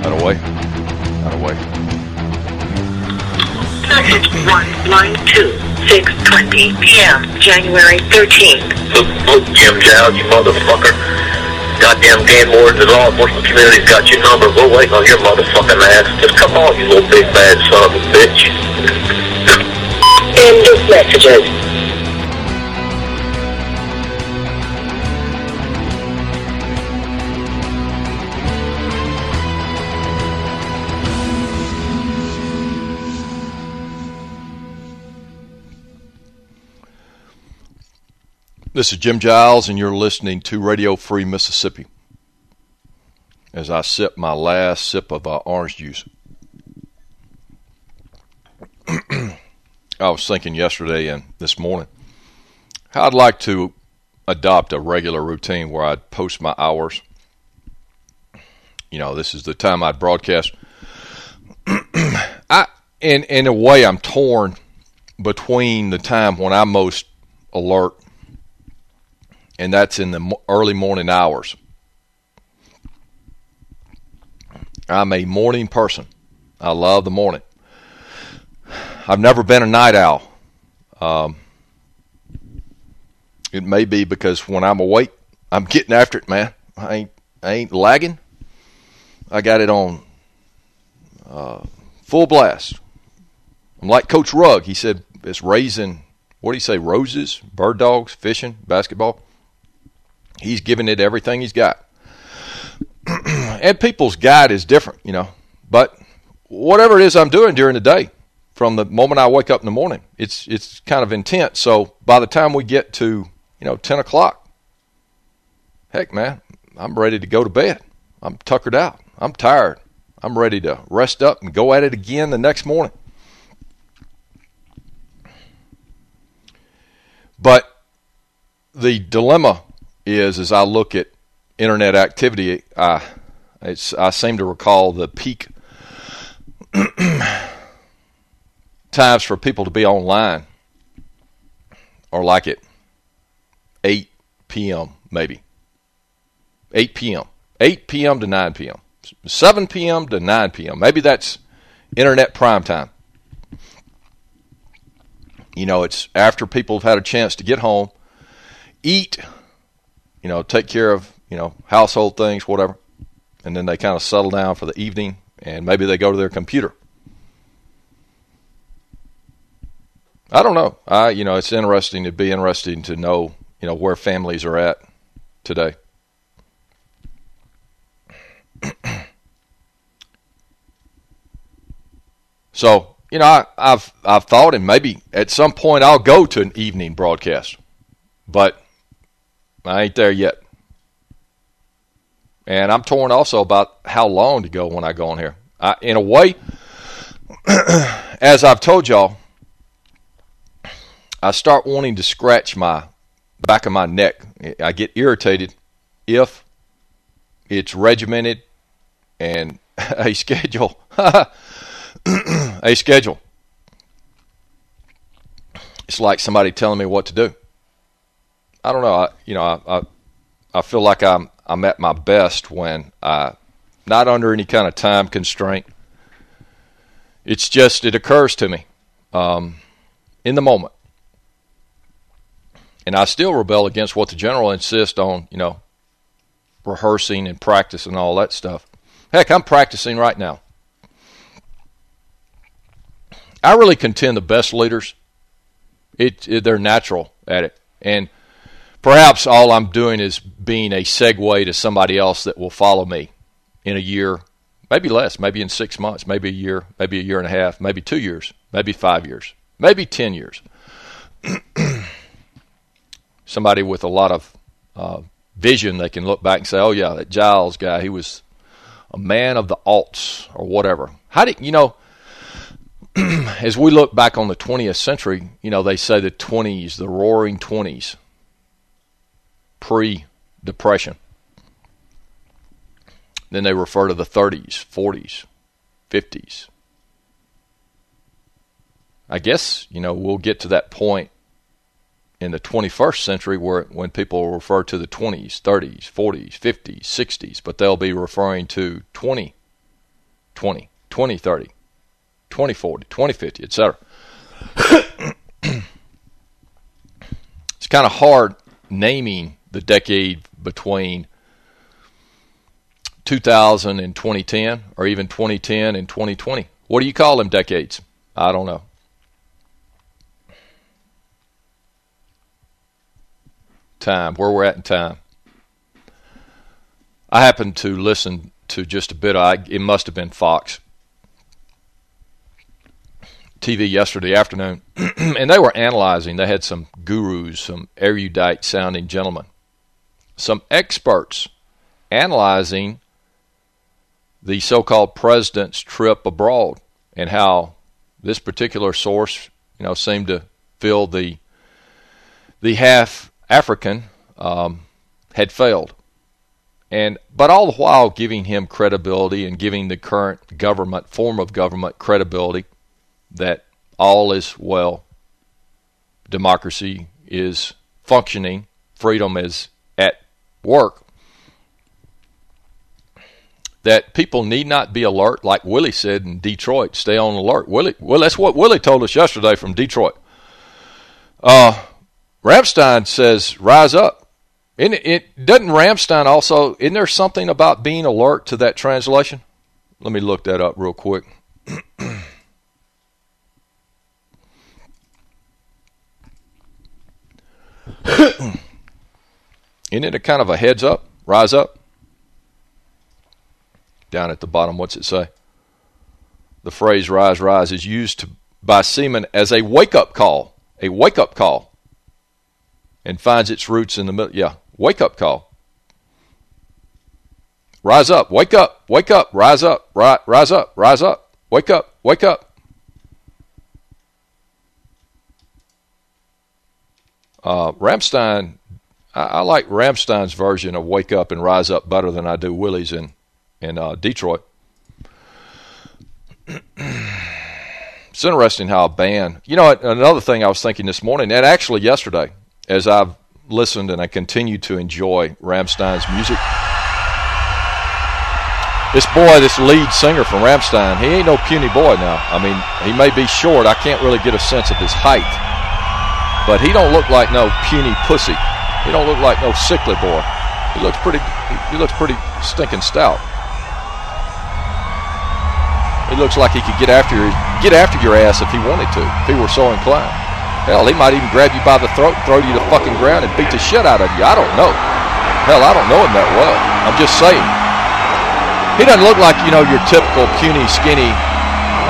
Out of way. Out of way. Message 192, 6.20 p.m., January 13th. Look, look, Jim Giles, you motherfucker. Goddamn game wardens and law enforcement community's got your number. We're waiting on your motherfucking ass. Just come on, you little big bad son of a bitch. End of messages. This is Jim Giles, and you're listening to Radio Free Mississippi. As I sip my last sip of uh, orange juice, I was thinking yesterday and this morning how I'd like to adopt a regular routine where I'd post my hours. You know, this is the time I'd broadcast. I, in in a way, I'm torn between the time when I'm most alert and that's in the early morning hours. I'm a morning person. I love the morning. I've never been a night owl. Um, it may be because when I'm awake, I'm getting after it, man. I ain't, I ain't lagging. I got it on uh, full blast. I'm like Coach Rugg. He said it's raising, what do you say, roses, bird dogs, fishing, basketball he's giving it everything he's got. and people's guide is different, you know. But whatever it is I'm doing during the day, from the moment I wake up in the morning, it's it's kind of intense. So by the time we get to you know ten o'clock, heck, man, I'm ready to go to bed. I'm tuckered out. I'm tired. I'm ready to rest up and go at it again the next morning. But the dilemma is as I look at internet activity, I I seem to recall the peak times for people to be online are like at 8 p.m. maybe 8 p.m. 8 p.m. to 9 p.m. 7 p.m. to 9 p.m. Maybe that's internet prime time. You know, it's after people have had a chance to get home, eat, you know, take care of, you know, household things, whatever. And then they kind of settle down for the evening and maybe they go to their computer. I don't know. I, you know, it's interesting to be interesting to know, you know, where families are at today. so, you know, I, I've I've thought, and maybe at some point I'll go to an evening broadcast, but I ain't there yet. And I'm torn also about how long to go when I go on here. I, in a way, as I've told y'all, I start wanting to scratch my back of my neck. I get irritated if it's regimented and a schedule. a schedule. It's like somebody telling me what to do. I don't know. I, you know, I, I, I feel like I'm I'm at my best when I not under any kind of time constraint. It's just it occurs to me um, in the moment, and I still rebel against what the general insists on. You know, rehearsing and practice and all that stuff. Heck, I'm practicing right now. I really contend the best leaders, it, it they're natural at it, and Perhaps all I'm doing is being a segue to somebody else that will follow me in a year, maybe less, maybe in six months, maybe a year, maybe a year and a half, maybe two years, maybe five years, maybe ten years. somebody with a lot of uh, vision, they can look back and say, "Oh yeah, that Giles guy, he was a man of the alts or whatever." How did you know? as we look back on the 20th century, you know, they say the 20s, the roaring 20s pre-depression. Then they refer to the 30s, 40s, 50s. I guess, you know, we'll get to that point in the 21st century where when people refer to the 20s, 30s, 40s, 50s, 60s, but they'll be referring to 20 20, 2030, 2040, 2050, etc. it's kind of hard naming the decade between 2000 and 2010 or even 2010 and 2020. What do you call them decades? I don't know. Time, where we're at in time. I happened to listen to just a bit. Of, it must have been Fox TV yesterday afternoon, and they were analyzing. They had some gurus, some erudite sounding gentlemen, some experts analyzing the so-called president's trip abroad and how this particular source, you know, seemed to feel the the half African um, had failed, and but all the while giving him credibility and giving the current government form of government credibility that all is well, democracy is functioning, freedom is work, that people need not be alert, like Willie said in Detroit, stay on alert. Willie, well, that's what Willie told us yesterday from Detroit. Uh, Rammstein says, rise up. And it, doesn't Rammstein also, isn't there something about being alert to that translation? Let me look that up real quick. Isn't it a kind of a heads up, rise up? Down at the bottom, what's it say? The phrase rise, rise is used to, by seamen as a wake-up call, a wake-up call, and finds its roots in the middle. Yeah, wake-up call. Rise up, wake up, wake up, rise up, rise, rise up, rise up, wake up, wake up. Uh, Rammstein, I, I, like Rammstein's version of Wake Up and Rise Up better than I do Willie's in, in uh, Detroit. it's interesting how a band, you know, another thing I was thinking this morning, and actually yesterday, as I've listened and I continue to enjoy Rammstein's music, this boy, this lead singer from Rammstein, he ain't no puny boy now. I mean, he may be short. I can't really get a sense of his height. But he don't look like no puny pussy. He don't look like no sickly boy. He looks pretty. He looks pretty stinking stout. He looks like he could get after your get after your ass if he wanted to, if he were so inclined. Hell, he might even grab you by the throat, and throw you to the fucking ground, and beat the shit out of you. I don't know. Hell, I don't know him that well. I'm just saying. He doesn't look like you know your typical puny, skinny,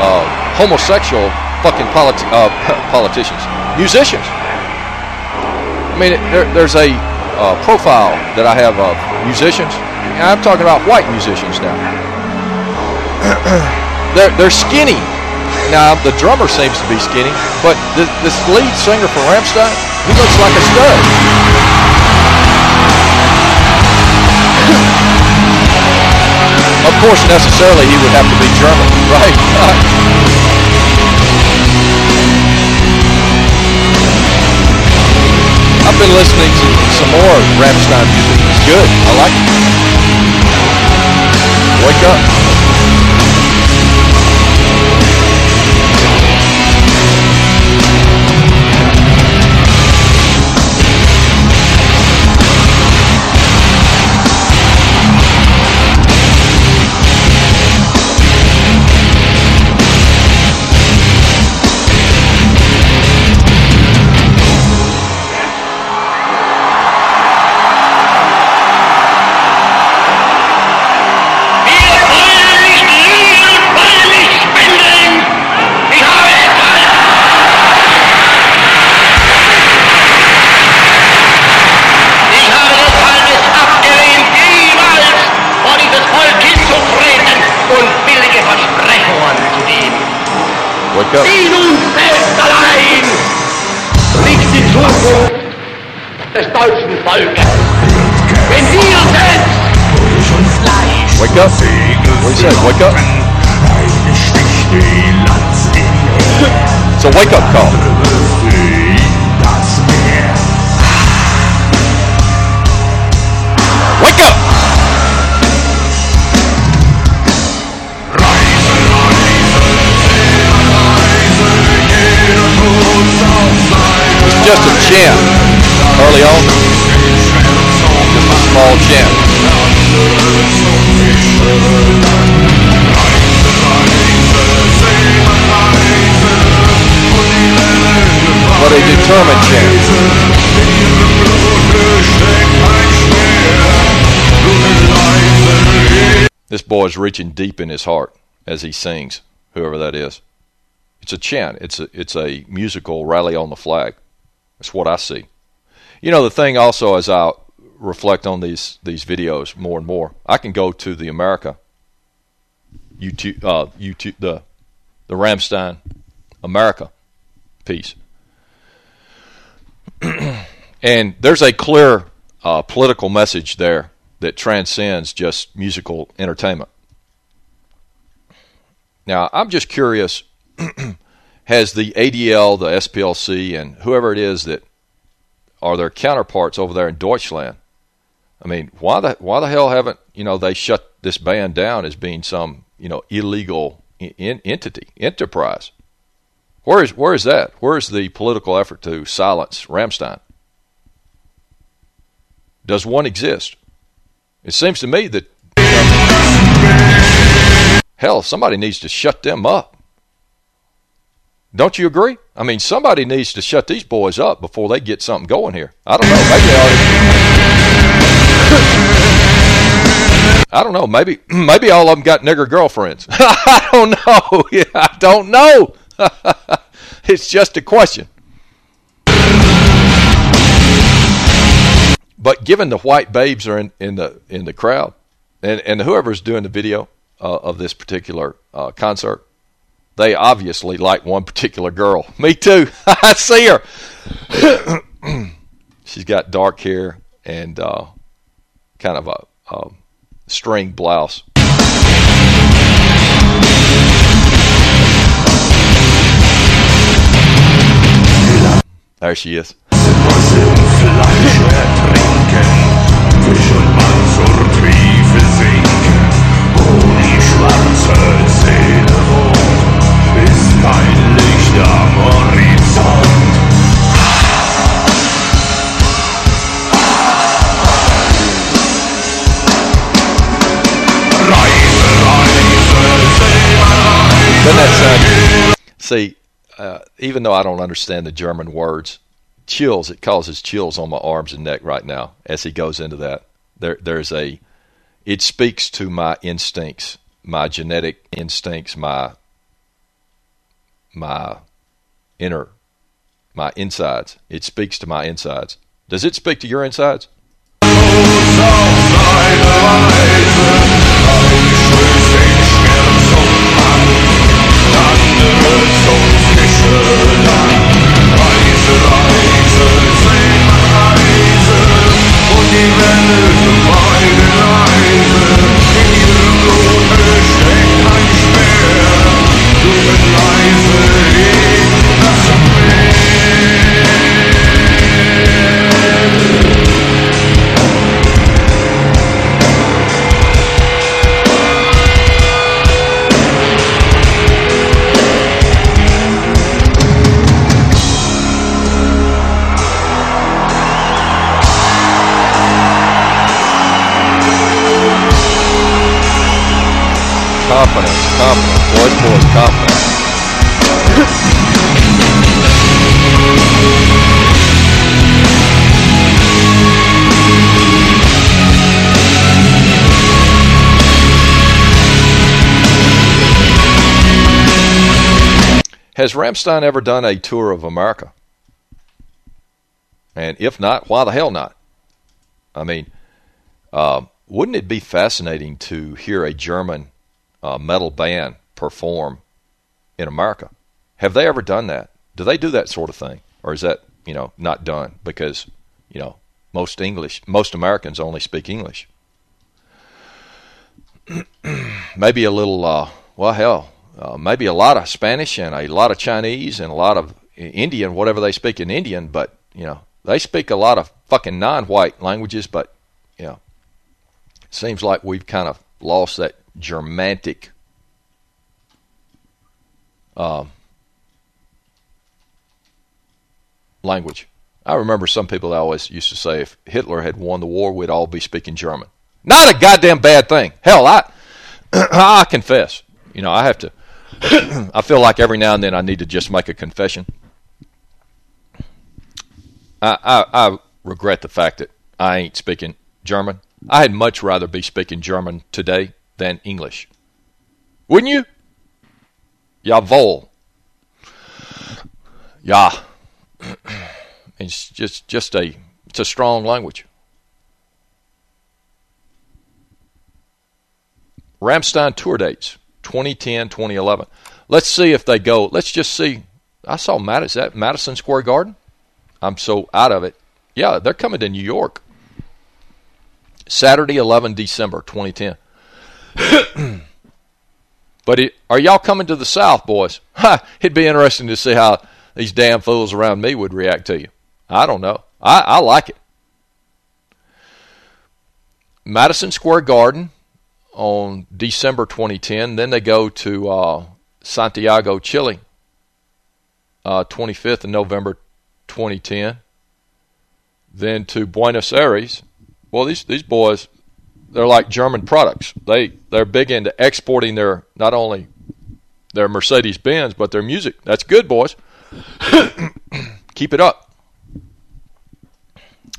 uh, homosexual fucking politi- uh, politicians, musicians. I mean, there, there's a uh, profile that I have of musicians. I'm talking about white musicians now. they're they're skinny. Now the drummer seems to be skinny, but this, this lead singer for Rammstein, he looks like a stud. of course, necessarily he would have to be German, right? I've been listening to some more Rammstein music. It's good. I like it. Wake up. Up. In uns selbst allein liegt die Zukunft des deutschen Volkes. Wenn wir selbst Wake up. What do you say? Wake up. It's a wake up call. early on. Small gem. But a determined gem. This boy's reaching deep in his heart as he sings, whoever that is. It's a chant. It's a, it's a musical rally on the flag. That's what I see. You know the thing also as I reflect on these these videos more and more, I can go to the America YouTube uh, YouTube the the Rammstein America piece, and there's a clear uh, political message there that transcends just musical entertainment. Now, I'm just curious has the ADL, the SPLC, and whoever it is that are their counterparts over there in Deutschland? I mean, why the why the hell haven't you know they shut this band down as being some you know illegal in, entity enterprise? Where is where is that? Where is the political effort to silence Rammstein? Does one exist? It seems to me that hell, somebody needs to shut them up. Don't you agree? I mean, somebody needs to shut these boys up before they get something going here. I don't know. Maybe I don't know. Maybe maybe all of them got nigger girlfriends. I don't know. I don't know. it's just a question. But given the white babes are in, in the in the crowd, and and whoever's doing the video uh, of this particular uh, concert, they obviously like one particular girl. Me too. I see her. She's got dark hair and uh, kind of a, a string blouse. There she is. See, uh, even though I don't understand the German words, chills. It causes chills on my arms and neck right now as he goes into that. There, there's a. It speaks to my instincts, my genetic instincts, my my inner, my insides. It speaks to my insides. Does it speak to your insides? Has Rammstein ever done a tour of America? And if not, why the hell not? I mean, uh, wouldn't it be fascinating to hear a German uh, metal band perform in America? Have they ever done that? Do they do that sort of thing, or is that you know not done because you know most English, most Americans only speak English? maybe a little, uh, well, hell, uh, maybe a lot of Spanish and a lot of Chinese and a lot of Indian, whatever they speak in Indian, but you know they speak a lot of fucking non-white languages, but you know, seems like we've kind of lost that Germanic um, language. I remember some people always used to say if Hitler had won the war, we'd all be speaking German. Not a goddamn bad thing. Hell, I I confess. You know, I have to. I feel like every now and then I need to just make a confession. I, I, I regret the fact that I ain't speaking German. I'd much rather be speaking German today than English. Wouldn't you? Jawohl. Yeah. it's just just a it's a strong language. Rammstein tour dates 2010, 2011. Let's see if they go. Let's just see. I saw Madison, that Madison Square Garden. I'm so out of it. Yeah, they're coming to New York. Saturday, 11 December 2010. but it, are y'all coming to the South, boys? Ha, it'd be interesting to see how these damn fools around me would react to you. I don't know. I, I like it. Madison Square Garden on December 2010. Then they go to uh, Santiago, Chile, uh, 25th of November 2010. Then to Buenos Aires. Well, these these boys, they're like German products. They they're big into exporting their not only their Mercedes Benz but their music. That's good, boys. Keep it up.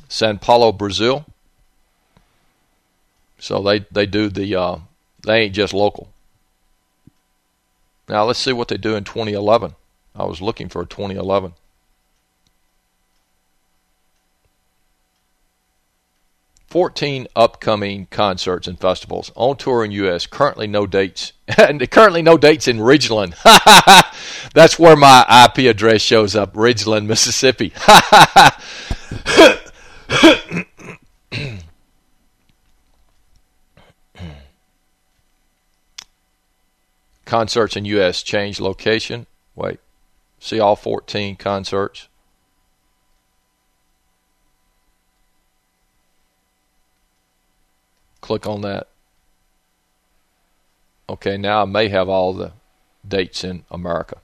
San Paulo, Brazil. So they they do the uh, they ain't just local. Now let's see what they do in 2011. I was looking for a 2011. Fourteen upcoming concerts and festivals on tour in U.S. Currently no dates, and currently no dates in Ridgeland. That's where my IP address shows up, Ridgeland, Mississippi. concerts in U.S. change location. Wait, see all 14 concerts. Click on that. Okay, now I may have all the dates in America.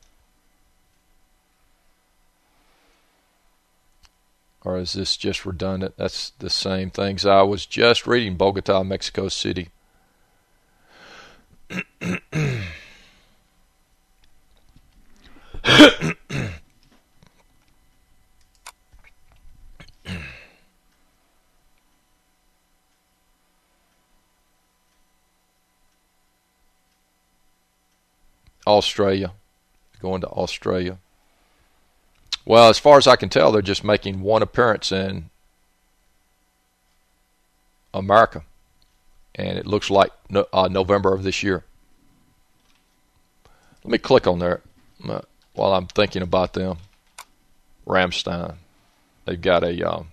Or is this just redundant? That's the same things I was just reading. Bogota, Mexico City. Australia, going to Australia. Well, as far as I can tell, they're just making one appearance in America, and it looks like no, uh, November of this year. Let me click on there uh, while I'm thinking about them. Rammstein, they've got a. Um,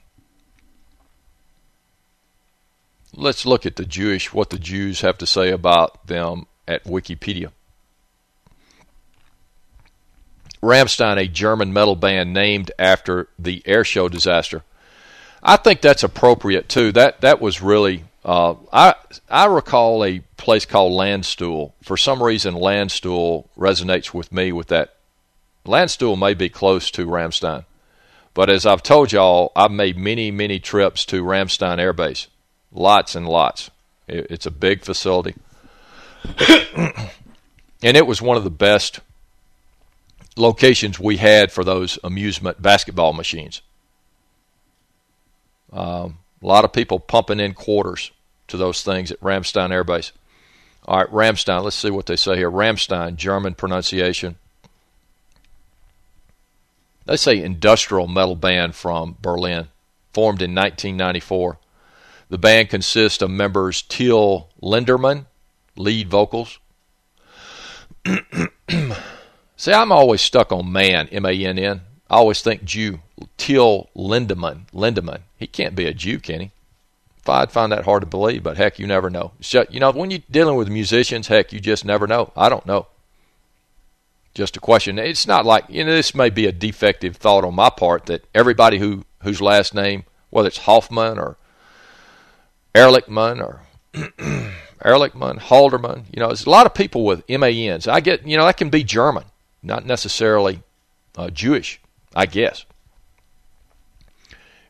let's look at the Jewish, what the Jews have to say about them at Wikipedia. Rammstein, a German metal band named after the airshow disaster. I think that's appropriate too. That that was really uh, I I recall a place called Landstuhl. For some reason, Landstuhl resonates with me with that. Landstuhl may be close to Ramstein, but as I've told y'all, I've made many many trips to Ramstein Air Base, lots and lots. It, it's a big facility, and it was one of the best locations we had for those amusement basketball machines. Um, a lot of people pumping in quarters to those things at Ramstein Air Base. All right, Rammstein, let's see what they say here. Rammstein, German pronunciation. They say industrial metal band from Berlin, formed in 1994. The band consists of members Till Lindemann, lead vocals. See, I'm always stuck on man, M-A-N-N. I always think Jew. Till Lindemann, Lindemann. He can't be a Jew, can he? I'd find that hard to believe, but heck, you never know. Just, you know, when you're dealing with musicians, heck, you just never know. I don't know. Just a question. It's not like, you know, this may be a defective thought on my part that everybody who whose last name, whether it's Hoffman or Ehrlichman or Ehrlichman, Halderman, you know, there's a lot of people with M-A-Ns. I get, you know, that can be German not necessarily uh, Jewish, I guess.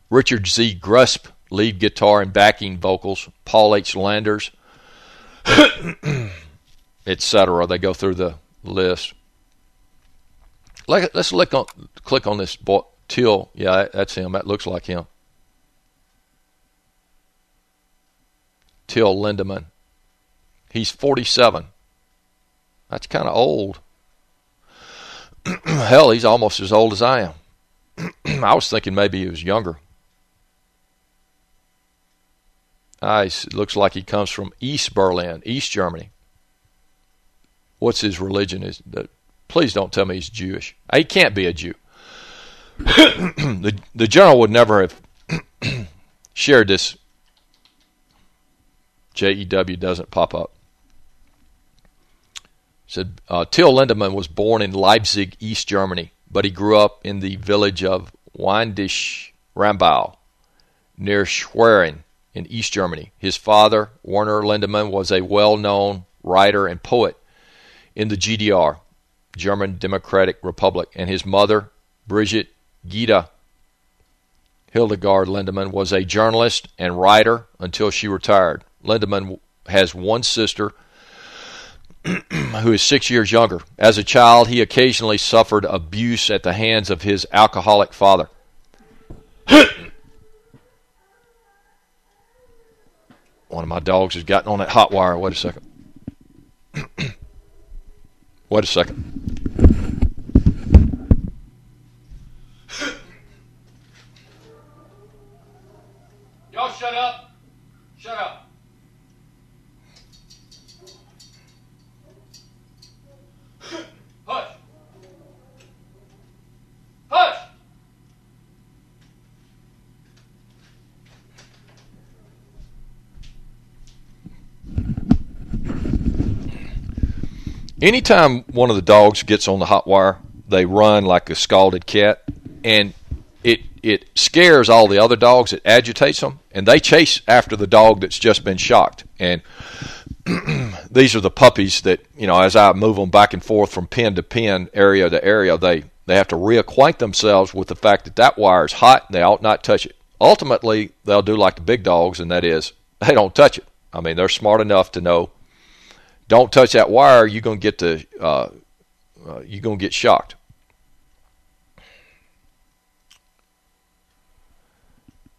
Richard Z. Kruspe, lead guitar and backing vocals. Paul H. Landers, etc. They go through the list. Let's click on click on this boy, Till. Yeah, that's him. That looks like him. Till Lindemann. He's 47. That's kind of old. Hell, he's almost as old as I am. I was thinking maybe he was younger. Ah, it looks like he comes from East Berlin, East Germany. What's his religion? Is? Please don't tell me he's Jewish. He can't be a Jew. the the general would never have shared this. JEW doesn't pop up. Said uh, Till Lindemann was born in Leipzig, East Germany, but he grew up in the village of Windisch Rambau near Schwerin in East Germany. His father, Werner Lindemann, was a well-known writer and poet in the GDR, German Democratic Republic, and his mother, Brigitte Gitta Hildegard Lindemann, was a journalist and writer until she retired. Lindemann has one sister who is six years younger. As a child, he occasionally suffered abuse at the hands of his alcoholic father. One of my dogs has gotten on that hot wire. Wait a second. Wait a second. Y'all shut up. Shut up. Anytime one of the dogs gets on the hot wire, they run like a scalded cat, and it it scares all the other dogs. It agitates them, and they chase after the dog that's just been shocked. And these are the puppies that you know. As I move them back and forth from pen to pen, area to area, they they have to reacquaint themselves with the fact that that wire is hot. and They ought not touch it. Ultimately, they'll do like the big dogs, and that is they don't touch it. I mean, they're smart enough to know don't touch that wire. You're gonna get the uh, uh, you're gonna get shocked.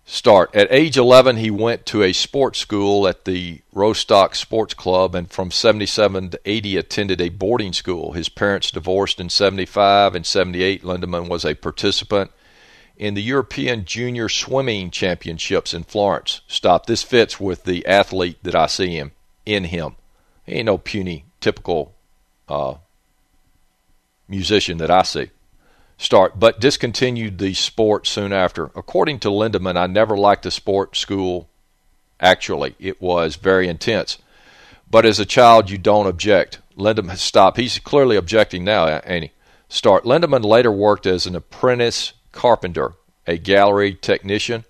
Start at age 11. He went to a sports school at the Rostock Sports Club, and from 77 to 80 attended a boarding school. His parents divorced in 75 and 78. Lindemann was a participant in the European Junior Swimming Championships in Florence. Stop. This fits with the athlete that I see him in him. Ain't no puny, typical uh, musician that I see. Start, but discontinued the sport soon after. According to Lindemann, I never liked the sport school. Actually, it was very intense. But as a child, you don't object. Lindemann, stop. He's clearly objecting now, ain't he? Start. Lindemann later worked as an apprentice carpenter, a gallery technician,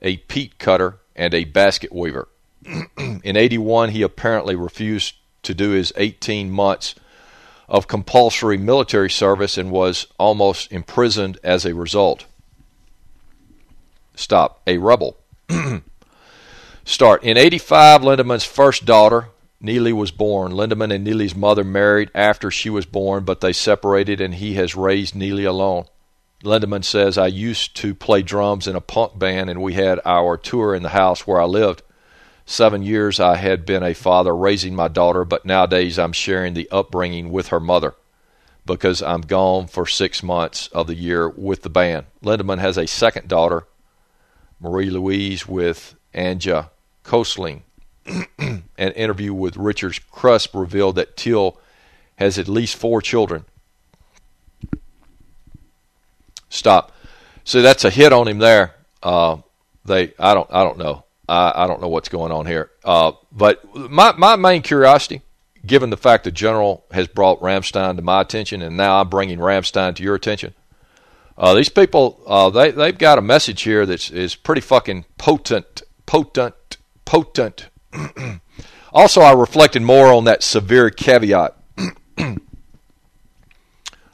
a peat cutter, and a basket weaver. In 81, he apparently refused to do his 18 months of compulsory military service and was almost imprisoned as a result. Stop. A rebel. Start. In 85, Lindemann's first daughter, Neely, was born. Lindemann and Neely's mother married after she was born, but they separated and he has raised Neely alone. Lindemann says, I used to play drums in a punk band and we had our tour in the house where I lived. Seven years I had been a father raising my daughter, but nowadays I'm sharing the upbringing with her mother because I'm gone for six months of the year with the band. Lindemann has a second daughter, Marie Louise, with Anja Kosling. An interview with Richard Kruspe revealed that Till has at least four children. Stop. So that's a hit on him there. Uh, they, I don't, I don't know. I, I don't know what's going on here. Uh, but my my main curiosity, given the fact that General has brought Rammstein to my attention, and now I'm bringing Rammstein to your attention. Uh, these people, uh, they they've got a message here that's is pretty fucking potent, potent, potent. also, I reflected more on that severe caveat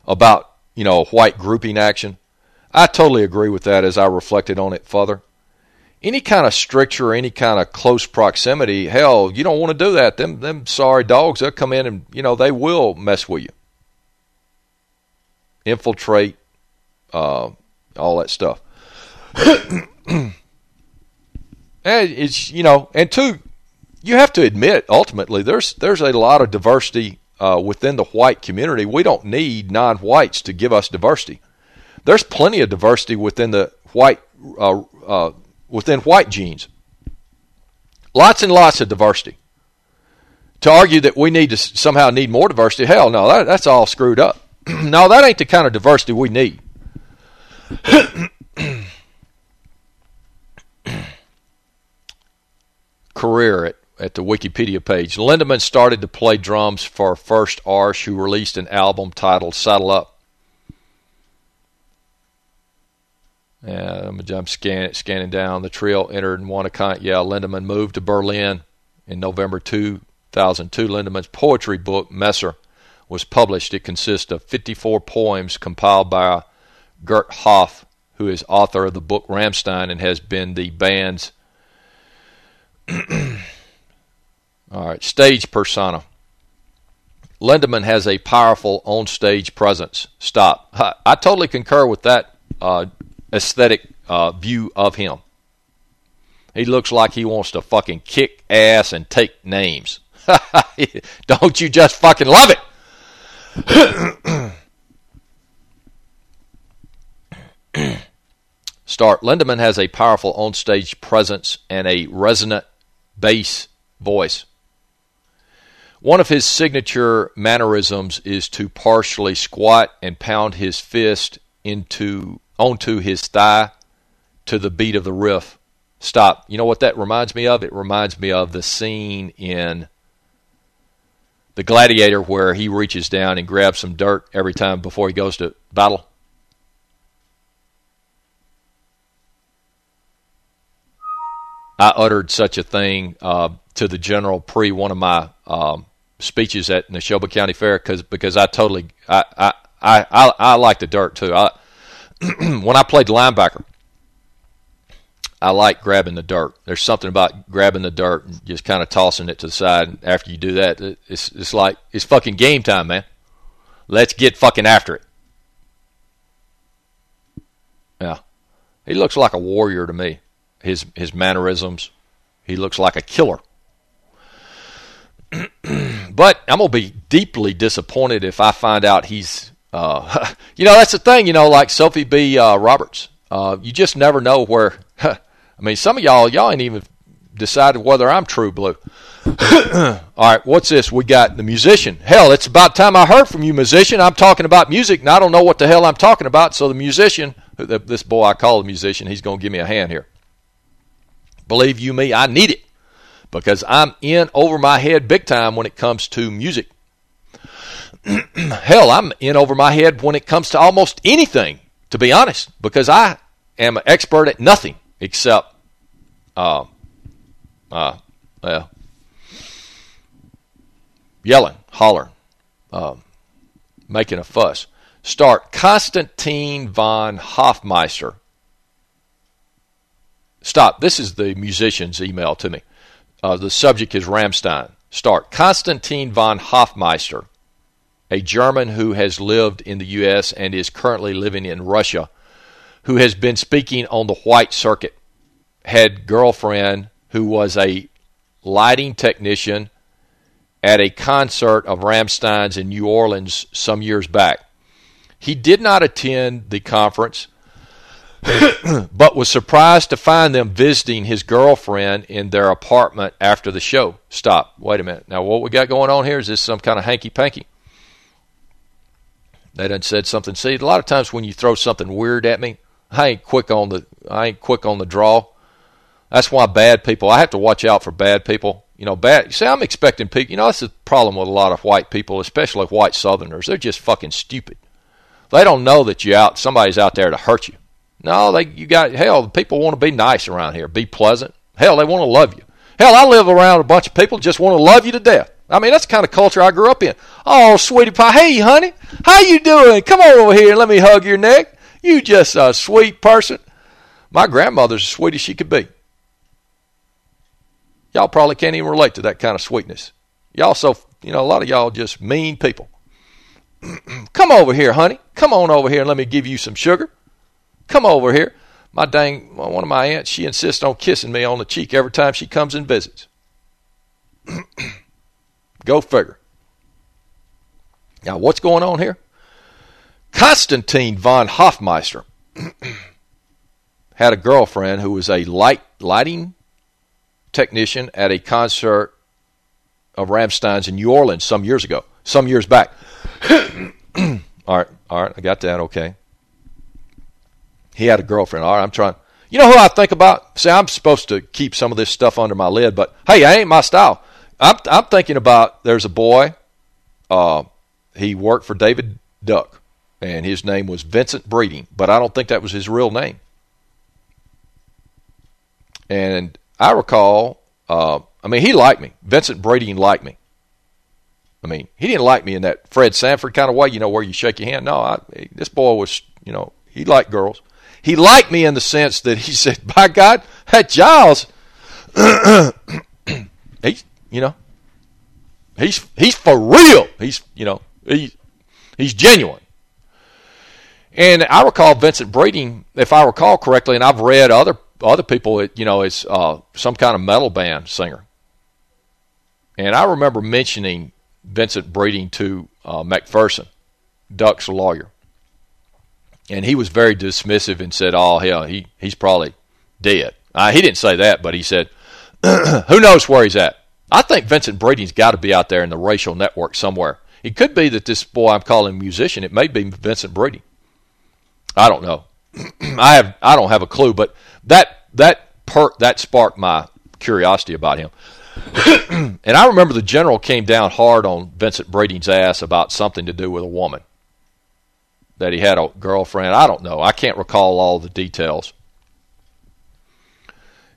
about you know white grouping action. I totally agree with that as I reflected on it further any kind of stricture, any kind of close proximity, hell, you don't want to do that. Them them sorry dogs, they'll come in and you know they will mess with you, infiltrate, uh, all that stuff. and it's you know, and two, you have to admit, ultimately, there's there's a lot of diversity uh, within the white community. We don't need non-whites to give us diversity. There's plenty of diversity within the white uh, uh, within white genes. Lots and lots of diversity. To argue that we need to somehow need more diversity, hell no, that, that's all screwed up. no, that ain't the kind of diversity we need. Career at, at the Wikipedia page. Lindemann started to play drums for First Arsch, who released an album titled Saddle Up. Yeah, I'm scan, scanning down. The trio entered in won a. Yeah, Lindemann moved to Berlin in November 2002. Lindemann's poetry book, Messer, was published. It consists of 54 poems compiled by Gert Hoff, who is author of the book Rammstein and has been the band's all right stage persona. Lindemann has a powerful on-stage presence. Stop. I, I totally concur with that uh, aesthetic uh, view of him. He looks like he wants to fucking kick ass and take names. Don't you just fucking love it? Start. Lindemann has a powerful on-stage presence and a resonant bass voice. One of his signature mannerisms is to partially squat and pound his fist into onto his thigh to the beat of the riff. Stop. You know what that reminds me of? It reminds me of the scene in The Gladiator where he reaches down and grabs some dirt every time before he goes to battle. I uttered such a thing uh, to the general pre one of my um, speeches at Neshoba County Fair because because I totally I, I I I, I like the dirt too. I when I played linebacker, I like grabbing the dirt. There's something about grabbing the dirt and just kind of tossing it to the side. And after you do that, it's it's like it's fucking game time, man. Let's get fucking after it. Yeah, he looks like a warrior to me his his mannerisms. He looks like a killer. but I'm gonna be deeply disappointed if I find out he's, uh, you know, that's the thing. You know, like Sophie B. Uh, Roberts. Uh, you just never know where. I mean, some of y'all, y'all ain't even decided whether I'm true blue. All right, what's this? We got the musician. Hell, it's about time I heard from you, musician. I'm talking about music, and I don't know what the hell I'm talking about. So the musician, this boy I call the musician, he's going to give me a hand here. Believe you me, I need it because I'm in over my head big time when it comes to music. Hell, I'm in over my head when it comes to almost anything, to be honest, because I am an expert at nothing except, uh, uh, well, yelling, hollering, uh, making a fuss. Start Konstantin von Hofmeister Stop. This is the musician's email to me. Uh, the subject is Rammstein. Start. Konstantin von Hofmeister, a German who has lived in the U.S. and is currently living in Russia, who has been speaking on the white circuit, had girlfriend who was a lighting technician at a concert of Rammstein's in New Orleans some years back. He did not attend the conference but was surprised to find them visiting his girlfriend in their apartment after the show. Stop. Wait a minute. Now, what we got going on here is this some kind of hanky panky? They done said something. See, a lot of times when you throw something weird at me, I ain't quick on the I ain't quick on the draw. That's why bad people. I have to watch out for bad people. You know, bad. You see, I'm expecting people. You know, that's the problem with a lot of white people, especially white Southerners. They're just fucking stupid. They don't know that you out. Somebody's out there to hurt you. No, they you got hell. People want to be nice around here, be pleasant. Hell, they want to love you. Hell, I live around a bunch of people just want to love you to death. I mean, that's the kind of culture I grew up in. Oh, sweetie pie, hey, honey, how you doing? Come on over here and let me hug your neck. You just a sweet person. My grandmother's as sweet as she could be. Y'all probably can't even relate to that kind of sweetness. Y'all so, you know, a lot of y'all just mean people. Come over here, honey. Come on over here and let me give you some sugar. Come over here. My dang, one of my aunts, she insists on kissing me on the cheek every time she comes and visits. Go figure. Now, what's going on here? Konstantin von Hofmeister had a girlfriend who was a light lighting technician at a concert of Rammstein's in New Orleans some years ago, some years back. all right, all right, I got that. Okay. He had a girlfriend. All right, I'm trying. You know who I think about? See, I'm supposed to keep some of this stuff under my lid, but hey, I ain't my style. I'm I'm thinking about there's a boy. Uh, he worked for David Duke, and his name was Vincent Breeding, but I don't think that was his real name. And I recall, uh, I mean, he liked me. Vincent Breeding liked me. I mean, he didn't like me in that Fred Sanford kind of way, you know, where you shake your hand. No, I, this boy was, you know, he liked girls. He liked me in the sense that he said, by God, that Giles, you know, he's, he's for real. He's, you know, he's, he's genuine. And I recall Vincent Breeding, if I recall correctly, and I've read other other people, you know, is uh, some kind of metal band singer. And I remember mentioning Vincent Breeding to uh, McPherson, Duke's lawyer. And he was very dismissive and said, oh, hell, he, he's probably dead. Uh, he didn't say that, but he said, who knows where he's at. I think Vincent Breeding's got to be out there in the racial network somewhere. It could be that this boy I'm calling musician, it may be Vincent Breeding. I don't know. I have I don't have a clue, but that that per that sparked my curiosity about him. and I remember the general came down hard on Vincent Breeding's ass about something to do with a woman. That he had a girlfriend. I don't know. I can't recall all the details.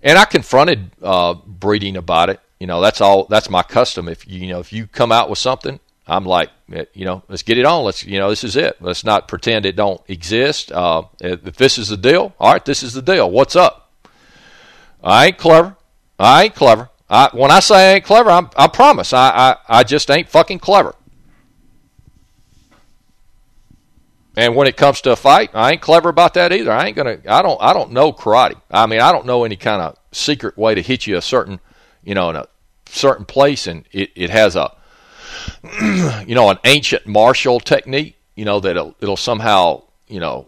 And I confronted uh, Breeding about it. You know, that's all. That's my custom. If you know, if you come out with something, I'm like, eh, you know, let's get it on. Let's, you know, this is it. Let's not pretend it don't exist. Uh, if this is the deal, all right, this is the deal. What's up? I ain't clever. I ain't clever. I, when I say I ain't clever, I'm, I promise. I, I, I just ain't fucking clever. And when it comes to a fight, I ain't clever about that either. I ain't gonna. I don't. I don't know karate. I mean, I don't know any kind of secret way to hit you a certain, you know, in a certain place, and it, it has a, you know, an ancient martial technique. You know that it'll, it'll somehow, you know,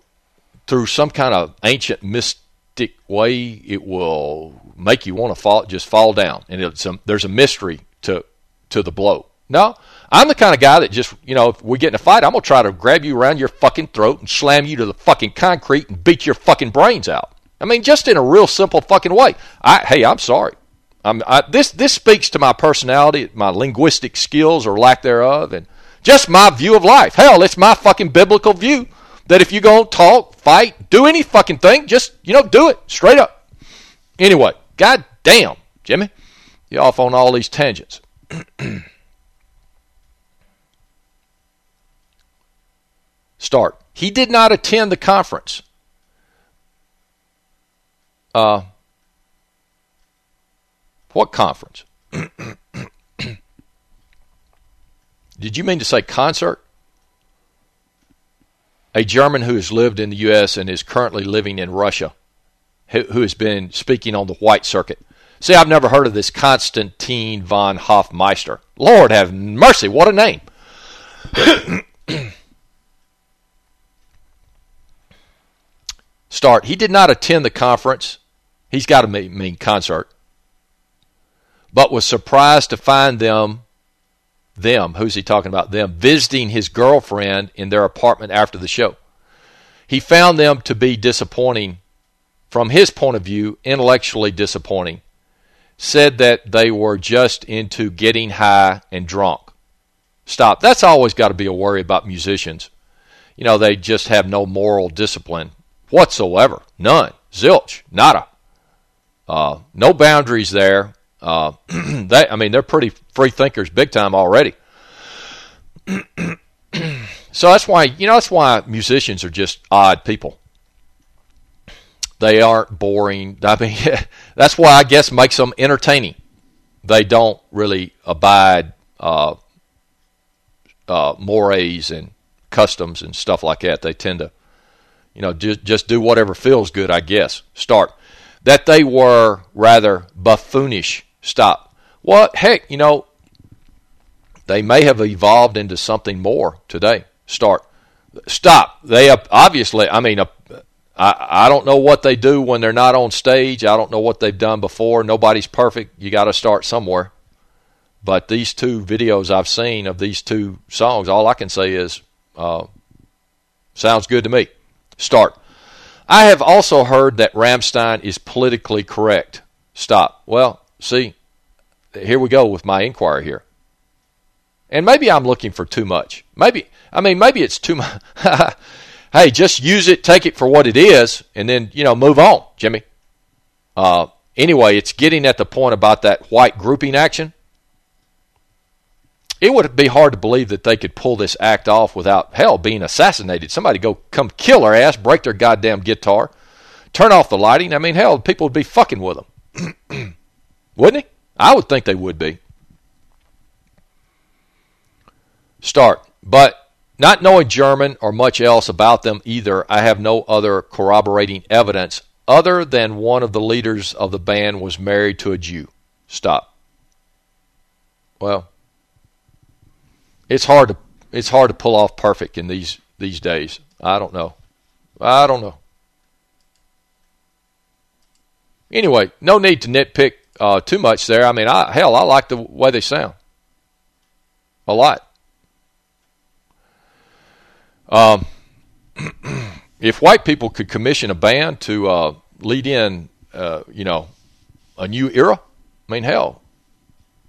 through some kind of ancient mystic way, it will make you want to fall, just fall down, and it's a, there's a mystery to to the blow. No, I'm the kind of guy that just, you know, if we get in a fight, I'm going to try to grab you around your fucking throat and slam you to the fucking concrete and beat your fucking brains out. I mean, just in a real simple fucking way. I, hey, I'm sorry. I, this this speaks to my personality, my linguistic skills or lack thereof, and just my view of life. Hell, it's my fucking biblical view that if you go talk, fight, do any fucking thing, just you know, do it straight up. Anyway, god damn, Jimmy, you're off on all these tangents. Start. He did not attend the conference. Uh, what conference? Did you mean to say concert? A German who has lived in the U.S. and is currently living in Russia, who, has been speaking on the white circuit. See, I've never heard of this Konstantin von Hofmeister. Lord have mercy, what a name. Start. He did not attend the conference. He's got to mean concert. But was surprised to find them, them, who's he talking about? Them, visiting his girlfriend in their apartment after the show. He found them to be disappointing, from his point of view, intellectually disappointing. Said that they were just into getting high and drunk. Stop. That's always got to be a worry about musicians. You know, they just have no moral discipline whatsoever. None. Zilch. Nada. Uh, no boundaries there. Uh, they, I mean, they're pretty free thinkers big time already. so that's why, you know, that's why musicians are just odd people. They aren't boring. I mean, that's why I guess makes them entertaining. They don't really abide uh, uh, mores and customs and stuff like that. They tend to you know, just, just do whatever feels good, I guess. Start. That they were rather buffoonish. Stop. What heck, you know, they may have evolved into something more today. Start, stop. They obviously. I mean, I I don't know what they do when they're not on stage. I don't know what they've done before. Nobody's perfect. You got to start somewhere. But these two videos I've seen of these two songs, all I can say is, uh, sounds good to me. Start. I have also heard that Rammstein is politically correct. Stop. Well, see, here we go with my inquiry here. And maybe I'm looking for too much. Maybe, I mean, maybe it's too much. hey, just use it, take it for what it is, and then, you know, move on, Jimmy. Uh, anyway, it's getting at the point about that white grouping action. It would be hard to believe that they could pull this act off without, hell, being assassinated. Somebody go come kill her ass, break their goddamn guitar, turn off the lighting. I mean, hell, people would be fucking with them. Wouldn't he? I would think they would be. Start. But not knowing German or much else about them either, I have no other corroborating evidence other than one of the leaders of the band was married to a Jew. Stop. Well, it's hard to it's hard to pull off perfect in these these days. I don't know. I don't know. Anyway, no need to nitpick uh, too much there. I mean, I, hell, I like the way they sound a lot. Um, if white people could commission a band to uh, lead in, uh, you know, a new era, I mean, hell,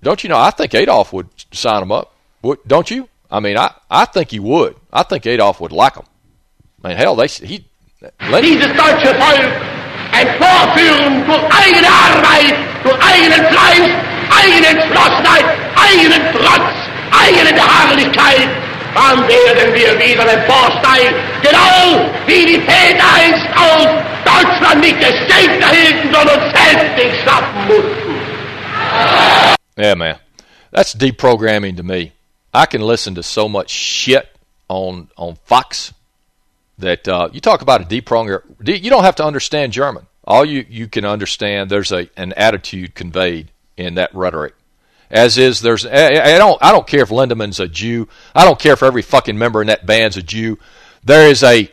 don't you know? I think Adolf would sign them up. Would, don't you? I mean, I, I think he would. I think Adolf would like them. I mean, hell, they he. Let Dieses deutsche Volk eigene Arbeit, eigenen Entschlossenheit, eigenen Trotz, eigene Beharrlichkeit, dann werden wir wieder emporsteigen, genau wie die Väter einst aus Deutschland nicht des Gegner hielten, sondern selbst schaffen mussten. Yeah, man. That's deprogramming to me. I can listen to so much shit on on Fox that uh, you talk about a deprogrammer. You don't have to understand German. All you you can understand there's a an attitude conveyed in that rhetoric. As is there's I, don't I don't care if Lindemann's a Jew. I don't care if every fucking member in that band's a Jew. There is a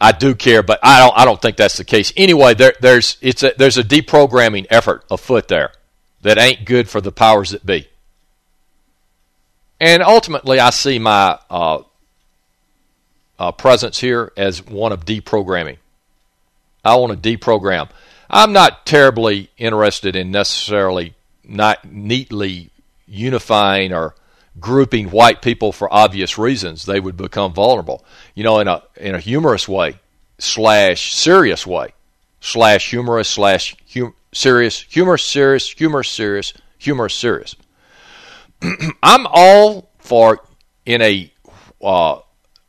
I do care, but I don't I don't think that's the case. Anyway, there there's it's a, there's a deprogramming effort afoot there that ain't good for the powers that be. And ultimately, I see my uh, uh, presence here as one of deprogramming. I want to deprogram. I'm not terribly interested in necessarily not neatly unifying or grouping white people for obvious reasons. They would become vulnerable. You know, in a in a humorous way, slash serious way, slash humorous slash hum, serious, humorous, serious, humorous, serious, humorous, serious. I'm all for in a uh,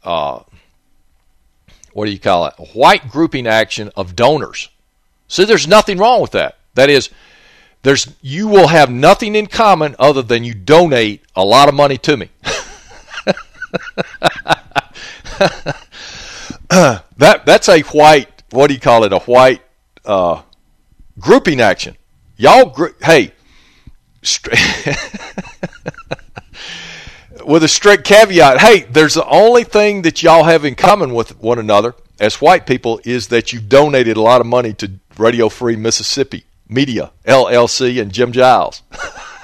uh, what do you call it? White grouping action of donors. See, there's nothing wrong with that. That is, there's you will have nothing in common other than you donate a lot of money to me. that that's a white. What do you call it? A white uh, grouping action. Y'all, hey, with a strict caveat. Hey, there's the only thing that y'all have in common with one another as white people is that you've donated a lot of money to Radio Free Mississippi Media LLC and Jim Giles.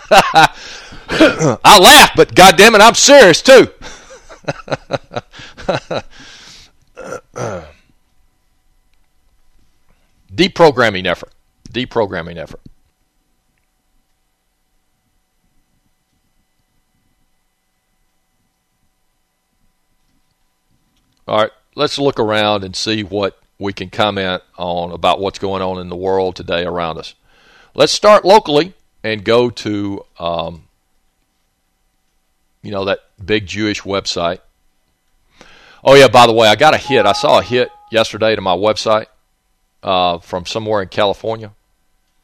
I laugh, but goddamn it, I'm serious too. Deprogramming effort. Deprogramming effort. All right, let's look around and see what we can comment on about what's going on in the world today around us. Let's start locally and go to, um, you know, that big Jewish website. Oh yeah, by the way, I got a hit. I saw a hit yesterday to my website uh, from somewhere in California,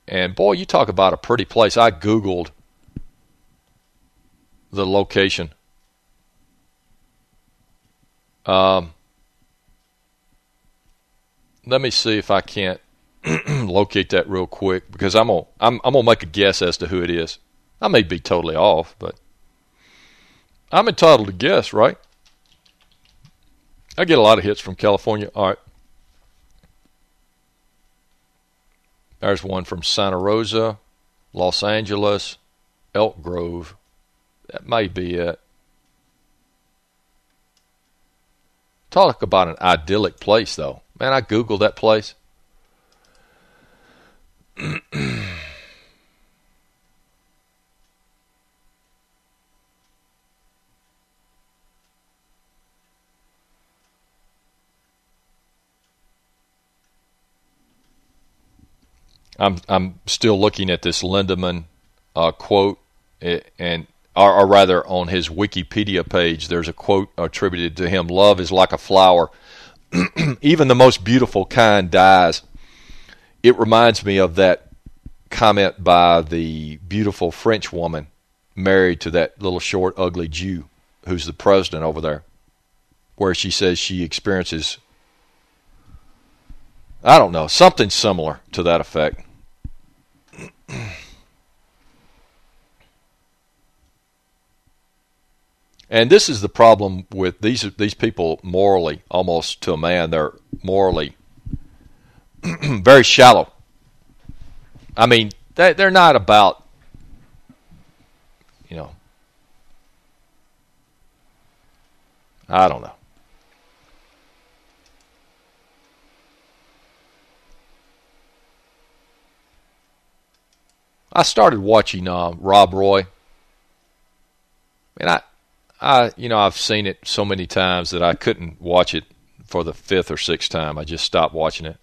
and boy, you talk about a pretty place. I googled the location. Um, let me see if I can't locate that real quick because I'm gonna I'm, I'm gonna make a guess as to who it is. I may be totally off, but I'm entitled to guess, right? I get a lot of hits from California. All right. There's one from Santa Rosa, Los Angeles, Elk Grove. That may be it. Talk about an idyllic place, though. Man, I Googled that place. I'm I'm still looking at this Lindemann uh, quote, and or, or, rather, on his Wikipedia page, there's a quote attributed to him: "Love is like a flower; even the most beautiful kind dies." It reminds me of that comment by the beautiful French woman married to that little short, ugly Jew who's the president over there, where she says she experiences I don't know, something similar to that effect. And this is the problem with these these people morally, almost to a man, they're morally very shallow. I mean, they, they're not about, you know, I don't know. I started watching uh, Rob Roy, and I, I, you know, I've seen it so many times that I couldn't watch it for the fifth or sixth time. I just stopped watching it.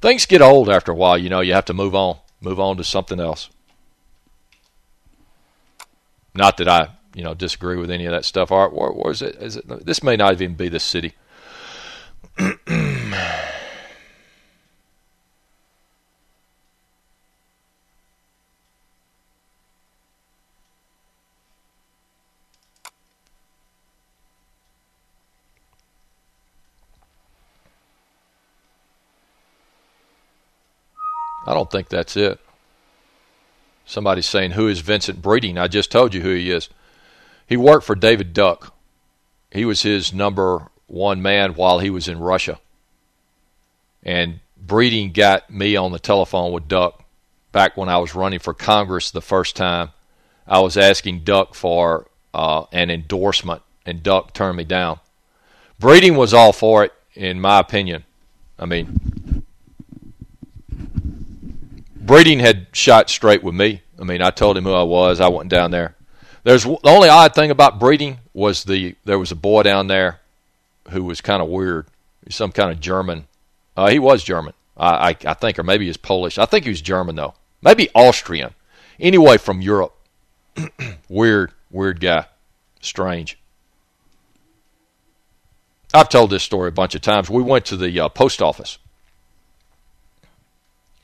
Things get old after a while, you know. You have to move on, move on to something else. Not that I, you know, disagree with any of that stuff. Art, where is it? Is it? This may not even be the city. I don't think that's it. Somebody's saying, who is Vincent Breeding? I just told you who he is. He worked for David Duke. He was his number one man while he was in Russia. And Breeding got me on the telephone with Duke back when I was running for Congress the first time. I was asking Duke for uh, an endorsement, and Duke turned me down. Breeding was all for it, in my opinion. I mean, Breeding had shot straight with me. I mean, I told him who I was. I went down there. There's the only odd thing about breeding was the there was a boy down there who was kind of weird, some kind of German. Uh, he was German, I, I I think, or maybe he's Polish. I think he was German though, maybe Austrian. Anyway, from Europe. weird, weird guy, strange. I've told this story a bunch of times. We went to the uh, post office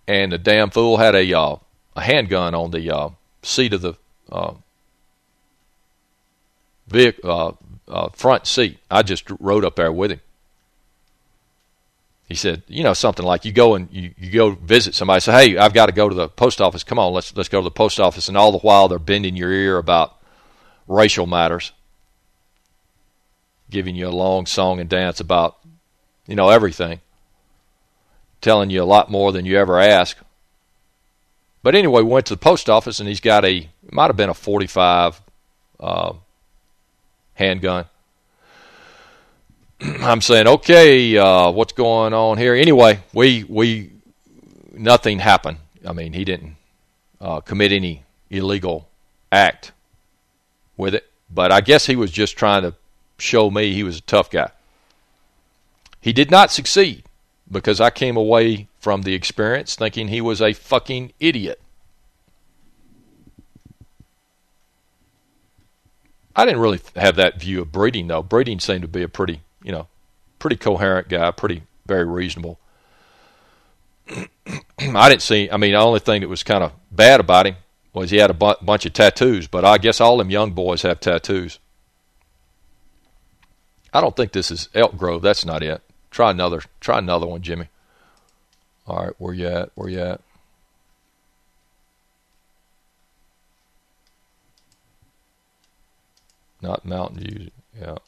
and the damn fool had a uh, a handgun on the uh, seat of the uh, vehicle, uh, uh, front seat. I just rode up there with him. He said, you know, something like you go and you, you go visit somebody. Say, hey, I've got to go to the post office. Come on, let's let's go to the post office. And all the while they're bending your ear about racial matters, giving you a long song and dance about, you know, everything telling you a lot more than you ever ask. But anyway, we went to the post office, and he's got a, it might have been a 45 uh, handgun. I'm saying, okay, uh, what's going on here? Anyway, we, we, nothing happened. I mean, he didn't uh, commit any illegal act with it. But I guess he was just trying to show me he was a tough guy. He did not succeed because I came away from the experience thinking he was a fucking idiot. I didn't really have that view of Breeding, though. Breeding seemed to be a pretty, you know, pretty coherent guy, pretty, very reasonable. I didn't see, I mean, the only thing that was kind of bad about him was he had a bu bunch of tattoos, but I guess all them young boys have tattoos. I don't think this is Elk Grove. That's not it. Try another. Try another one, Jimmy. All right, where you at? Where you at? Not Mountain View. Yeah.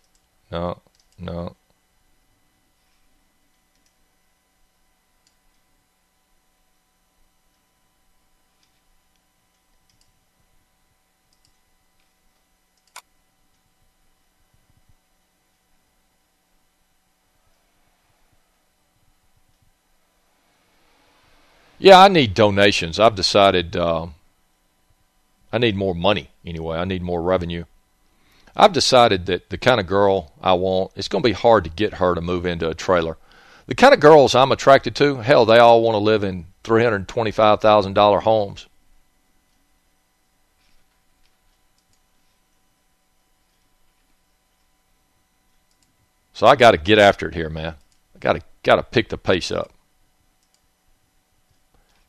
No. No. Yeah, I need donations. I've decided uh, I need more money anyway. I need more revenue. I've decided that the kind of girl I want, it's going to be hard to get her to move into a trailer. The kind of girls I'm attracted to, hell, they all want to live in $325,000 homes. So I got to get after it here, man. I got to got to pick the pace up.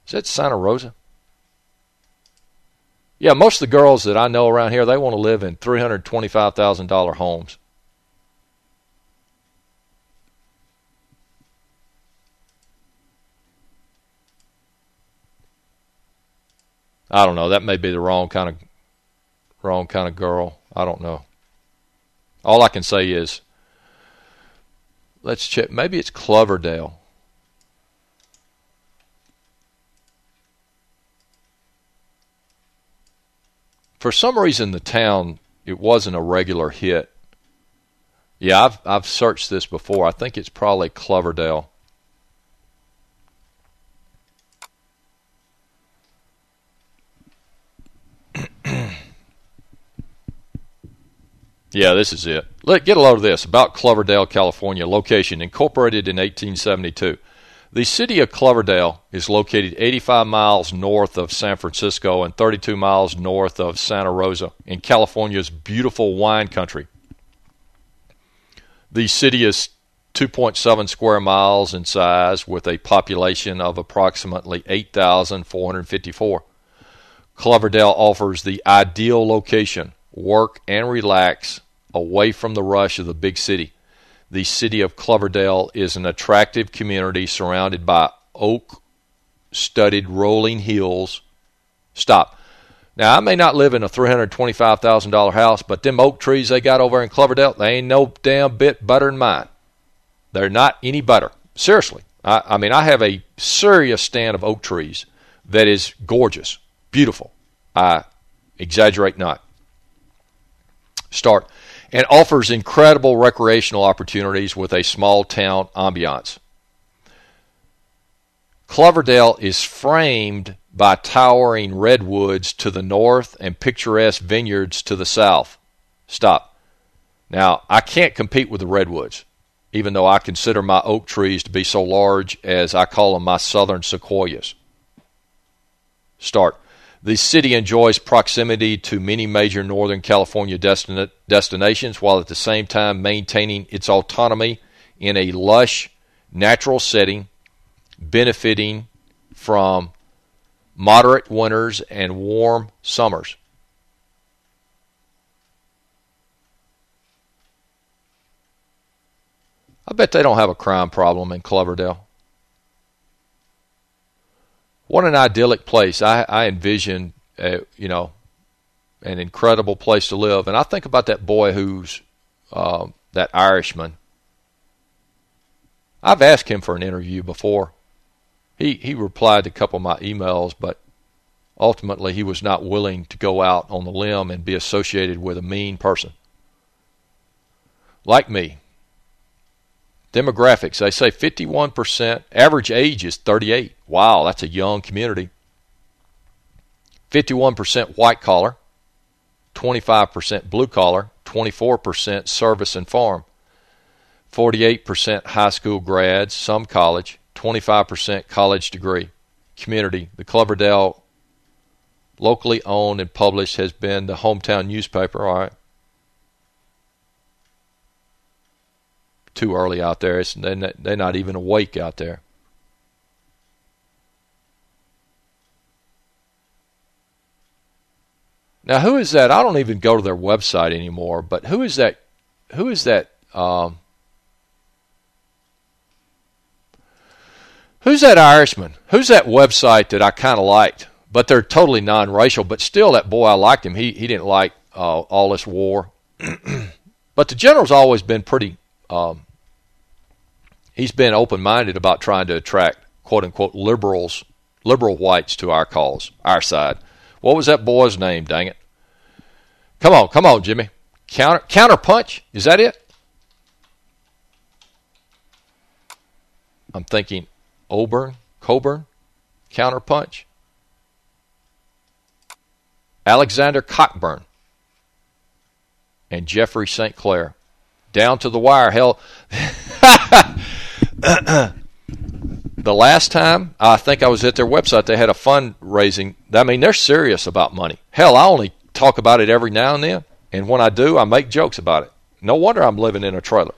Is that Santa Rosa? Yeah, most of the girls that I know around here, they want to live in $325,000 homes. I don't know. That may be the wrong kind of wrong kind of girl. I don't know. All I can say is let's check. Maybe it's Cloverdale. For some reason the town it wasn't a regular hit. Yeah, I've I've searched this before. I think it's probably Cloverdale. yeah, this is it. Let get a load of this about Cloverdale, California. Location incorporated in 1872. The city of Cloverdale is located 85 miles north of San Francisco and 32 miles north of Santa Rosa in California's beautiful wine country. The city is 2.7 square miles in size with a population of approximately 8,454. Cloverdale offers the ideal location, work and relax away from the rush of the big city the city of Cloverdale is an attractive community surrounded by oak studded rolling hills. Stop. Now, I may not live in a $325,000 house, but them oak trees they got over in Cloverdale, they ain't no damn bit better than mine. They're not any better. Seriously. I, I mean, I have a serious stand of oak trees that is gorgeous, beautiful. I exaggerate not. Start and offers incredible recreational opportunities with a small town ambiance. Cloverdale is framed by towering redwoods to the north and picturesque vineyards to the south. Stop. Now, I can't compete with the redwoods, even though I consider my oak trees to be so large as I call them my southern sequoias. Start. The city enjoys proximity to many major Northern California destin destinations while at the same time maintaining its autonomy in a lush, natural setting, benefiting from moderate winters and warm summers. I bet they don't have a crime problem in Cloverdale. What an idyllic place. I, I envision, uh, you know, an incredible place to live. And I think about that boy who's uh, that Irishman. I've asked him for an interview before. He he replied to a couple of my emails, but ultimately he was not willing to go out on the limb and be associated with a mean person. Like me, Demographics, they say 51%, average age is 38. Wow, that's a young community. 51% white collar, 25% blue collar, 24% service and farm, 48% high school grads, some college, 25% college degree. Community, the Cloverdale locally owned and published has been the hometown newspaper, all right. Too early out there. It's, they're, not, even awake out there. Now, who is that? I don't even go to their website anymore. But who is that? Who is that? Um, who's that Irishman? Who's that website that I kind of liked? But they're totally non-racial. But still, that boy, I liked him. He he didn't like uh, all this war. but the general's always been pretty. Um, he's been open-minded about trying to attract quote unquote liberals, liberal whites to our cause, our side. What was that boy's name? Dang it! Come on, come on, Jimmy. Counter counter punch. Is that it? I'm thinking Oburn, Coburn, counter punch. Alexander Cockburn and Jeffrey St. Clair. Down to the wire. Hell, the last time I think I was at their website, they had a fundraising. I mean, they're serious about money. Hell, I only talk about it every now and then, and when I do, I make jokes about it. No wonder I'm living in a trailer.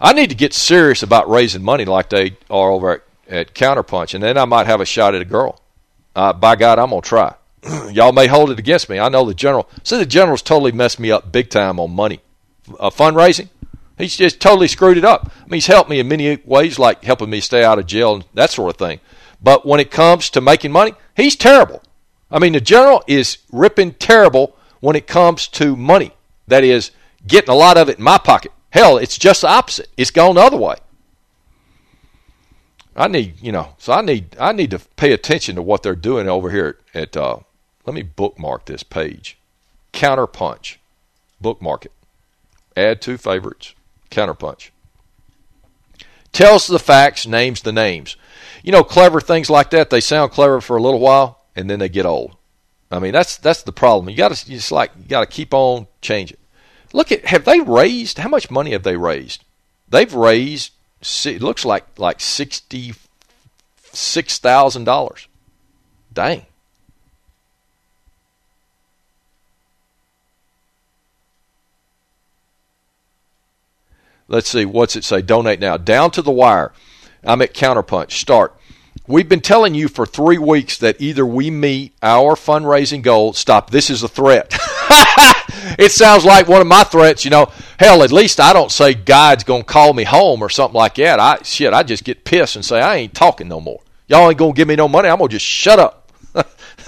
I need to get serious about raising money like they are over at, at Counterpunch, and then I might have a shot at a girl. Uh, by God, I'm gonna try. Y'all may hold it against me. I know the general. See, the general's totally messed me up big time on money, uh, fundraising. He's just totally screwed it up. I mean, he's helped me in many ways, like helping me stay out of jail and that sort of thing. But when it comes to making money, he's terrible. I mean, the general is ripping terrible when it comes to money. That is, getting a lot of it in my pocket. Hell, it's just the opposite. It's gone the other way. I need, you know, so I need, I need to pay attention to what they're doing over here at. Uh, let me bookmark this page. Counterpunch, bookmark it. Add two favorites. Counterpunch. Tells the facts, names the names. You know, clever things like that. They sound clever for a little while, and then they get old. I mean, that's that's the problem. You got to just like you got to keep on changing. Look at have they raised how much money have they raised? They've raised it looks like like sixty six thousand dollars. Dang. Let's see, what's it say? Donate now. Down to the wire. I'm at Counterpunch. Start. We've been telling you for three weeks that either we meet our fundraising goal. Stop. This is a threat. it sounds like one of my threats. You know, hell, at least I don't say God's gonna call me home or something like that. I shit, I just get pissed and say I ain't talking no more. Y'all ain't gonna give me no money. I'm gonna just shut up.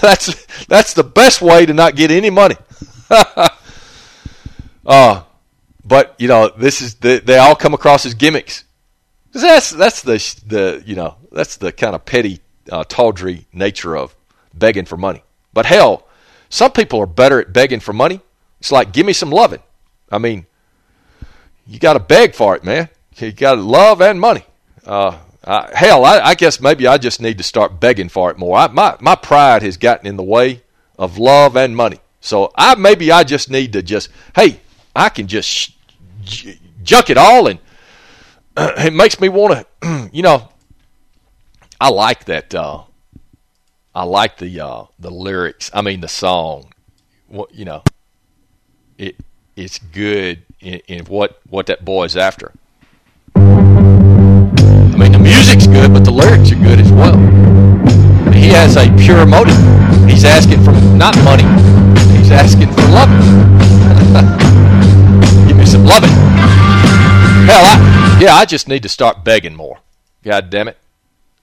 that's that's the best way to not get any money. uh, but you know, this is the, they all come across as gimmicks. That's that's the the you know that's the kind of petty, uh, tawdry nature of begging for money. But hell, some people are better at begging for money. It's like give me some loving. I mean, you got to beg for it, man. You got love and money. Uh, uh, hell, I, I, guess maybe I just need to start begging for it more. I, my my pride has gotten in the way of love and money. So I maybe I just need to just hey, I can just junk it all, and uh, it makes me want to, you know. I like that. Uh, I like the uh, the lyrics. I mean the song. What you know, it it's good in, in what what that boy's after. I mean the music's good, but the lyrics are good as well. He has a pure motive. He's asking for not money. He's asking for love. some it. Hell, I, yeah, I just need to start begging more. God damn it.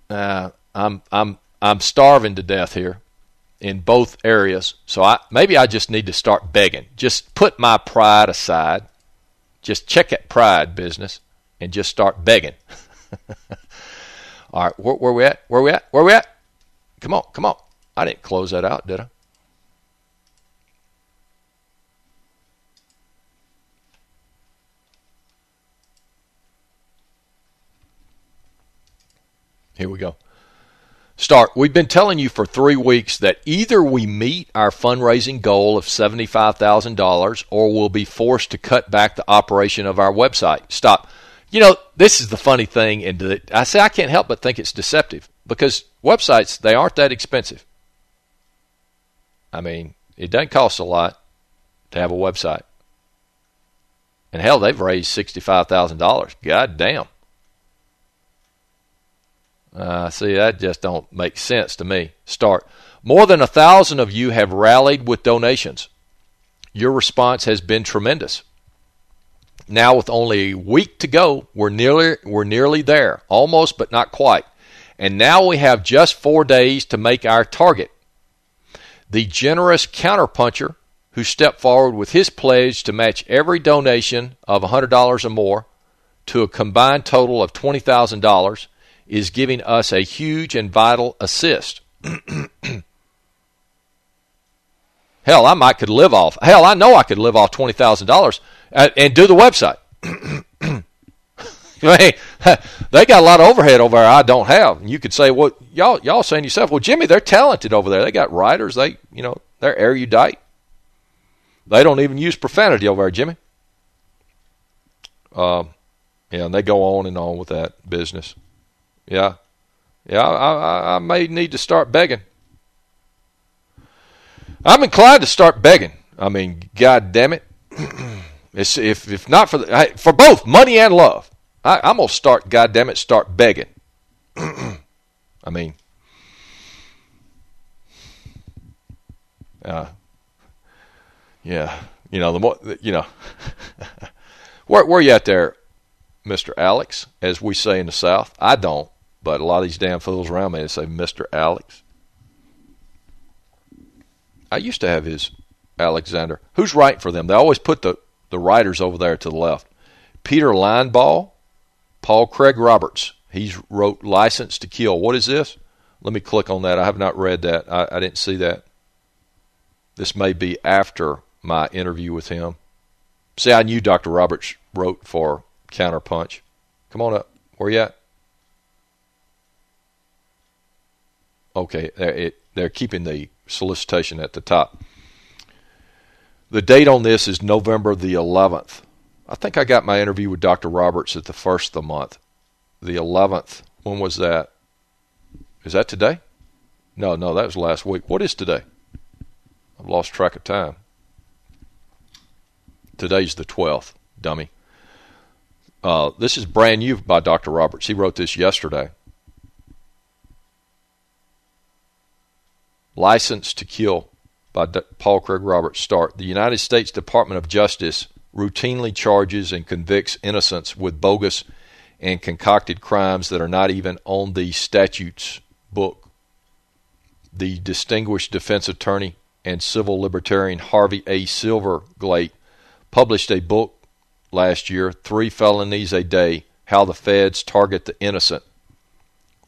Uh, I'm I'm I'm starving to death here in both areas. So I maybe I just need to start begging. Just put my pride aside. Just check that pride business and just start begging. All right, where, where we at? Where we at? Where we at? Come on, come on. I didn't close that out, did I? Here we go. Start. We've been telling you for three weeks that either we meet our fundraising goal of $75,000 or we'll be forced to cut back the operation of our website. Stop. You know, this is the funny thing, and I say I can't help but think it's deceptive because websites, they aren't that expensive. I mean, it doesn't cost a lot to have a website. And hell, they've raised $65,000. God damn. Uh, see, that just don't make sense to me. Start. More than a thousand of you have rallied with donations. Your response has been tremendous. Now, with only a week to go, we're nearly we're nearly there, almost, but not quite. And now we have just four days to make our target. The generous counterpuncher who stepped forward with his pledge to match every donation of $100 or more to a combined total of $20,000 is giving us a huge and vital assist. Hell, I might could live off. Hell, I know I could live off twenty thousand dollars and do the website. hey, they got a lot of overhead over there I don't have. And you could say, well, y'all y'all saying yourself, well, Jimmy, they're talented over there. They got writers. They you know they're erudite. They don't even use profanity over there, Jimmy. Um, yeah, and they go on and on with that business. Yeah, yeah, I, I, I may need to start begging. I'm inclined to start begging. I mean, God damn it. It's, if if not for the, for both money and love, I, I'm gonna start. God damn it, start begging. I mean, uh, yeah, you know the more you know. where where you at there, Mister Alex? As we say in the South, I don't, but a lot of these damn fools around me they say Mister Alex. I used to have his Alexander. Who's writing for them? They always put the, the writers over there to the left. Peter Linebaugh, Paul Craig Roberts. He's wrote License to Kill. What is this? Let me click on that. I have not read that. I, I didn't see that. This may be after my interview with him. See, I knew Dr. Roberts wrote for Counterpunch. Come on up. Where you at? Okay, it, they're keeping the solicitation at the top. The date on this is November the 11th. I think I got my interview with Dr. Roberts at the first of the month. The 11th. When was that? Is that today? No, no, that was last week. What is today? I've lost track of time. Today's the 12th, dummy. Uh, this is brand new by Dr. Roberts. He wrote this yesterday. License to Kill by D Paul Craig Roberts start. The United States Department of Justice routinely charges and convicts innocents with bogus and concocted crimes that are not even on the statutes book. The distinguished defense attorney and civil libertarian Harvey A. Silverglate published a book last year, Three Felonies a Day How the Feds Target the Innocent,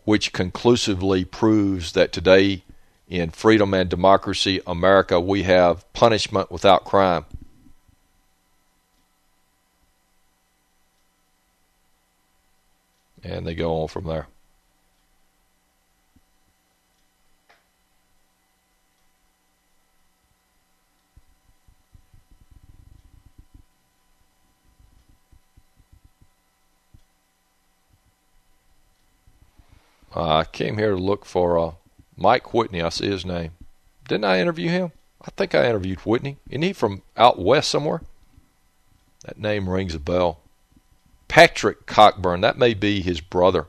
which conclusively proves that today in freedom and democracy America, we have punishment without crime. And they go on from there. I came here to look for a Mike Whitney, I see his name. Didn't I interview him? I think I interviewed Whitney. Isn't he from out west somewhere? That name rings a bell. Patrick Cockburn, that may be his brother.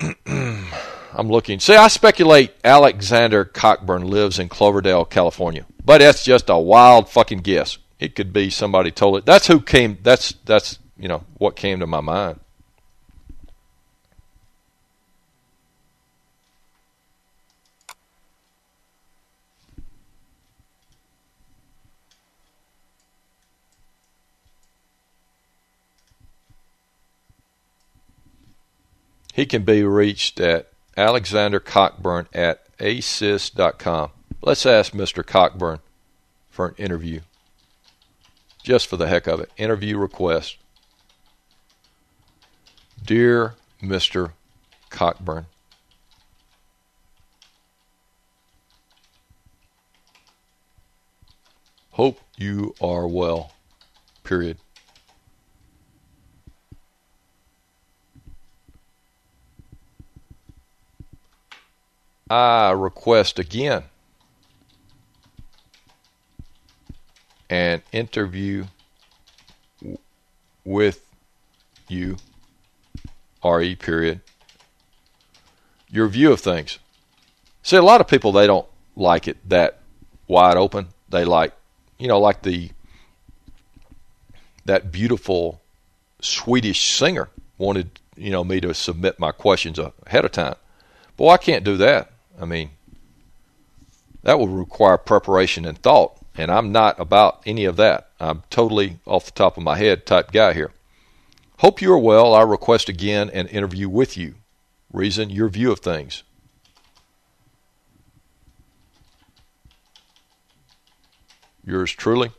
I'm looking. See, I speculate Alexander Cockburn lives in Cloverdale, California. But that's just a wild fucking guess. It could be somebody told it. That's who came that's that's you know what came to my mind. He can be reached at Alexander Cockburn at asys.com. Let's ask Mr. Cockburn for an interview. Just for the heck of it. Interview request. Dear Mr. Cockburn, hope you are well. Period. I request again an interview with you, RE period, your view of things. See, a lot of people, they don't like it that wide open. They like, you know, like the, that beautiful Swedish singer wanted, you know, me to submit my questions ahead of time. Boy, I can't do that. I mean, That will require preparation and thought, and I'm not about any of that. I'm totally off the top of my head type guy here. Hope you are well. I request again an interview with you. Reason your view of things. Yours truly,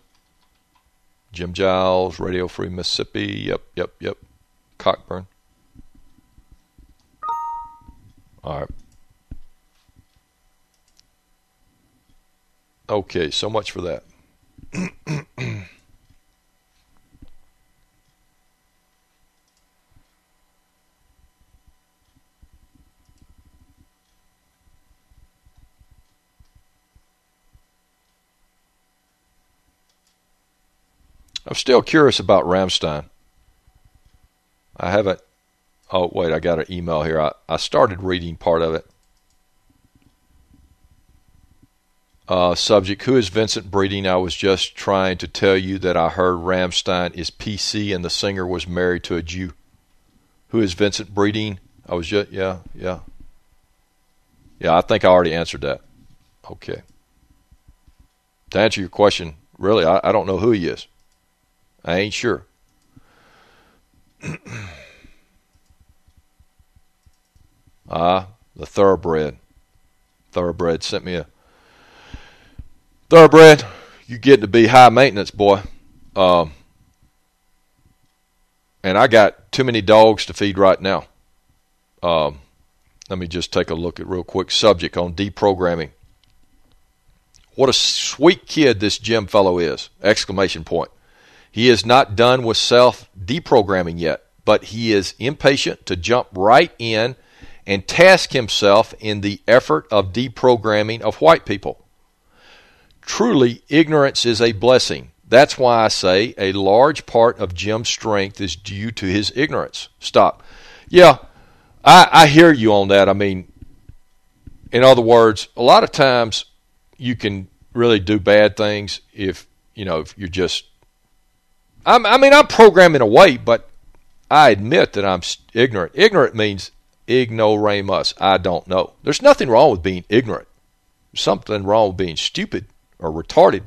Jim Giles, Radio Free Mississippi. Yep, yep, yep. Cockburn. All right. Okay, so much for that. I'm still curious about Rammstein. I haven't. Oh, wait, I got an email here. I, I started reading part of it. Uh, subject Who is Vincent Breeding? I was just trying to tell you that I heard Rammstein is PC and the singer was married to a Jew. Who is Vincent Breeding? I was just, yeah, yeah. Yeah, I think I already answered that. Okay. To answer your question, really, I, I don't know who he is. I ain't sure. ah, the thoroughbred. Thoroughbred sent me a thoroughbred. You get to be high maintenance, boy. Um, and I got too many dogs to feed right now. Um, let me just take a look at real quick subject on deprogramming. What a sweet kid this Jim fellow is! Exclamation point. He is not done with self deprogramming yet, but he is impatient to jump right in and task himself in the effort of deprogramming of white people. Truly, ignorance is a blessing. That's why I say a large part of Jim's strength is due to his ignorance. Stop. Yeah, I, I hear you on that. I mean, in other words, a lot of times you can really do bad things if you know if you're just I'm, I mean, I'm programming away, but I admit that I'm ignorant. Ignorant means ignoramus. I don't know. There's nothing wrong with being ignorant. Something wrong with being stupid or retarded.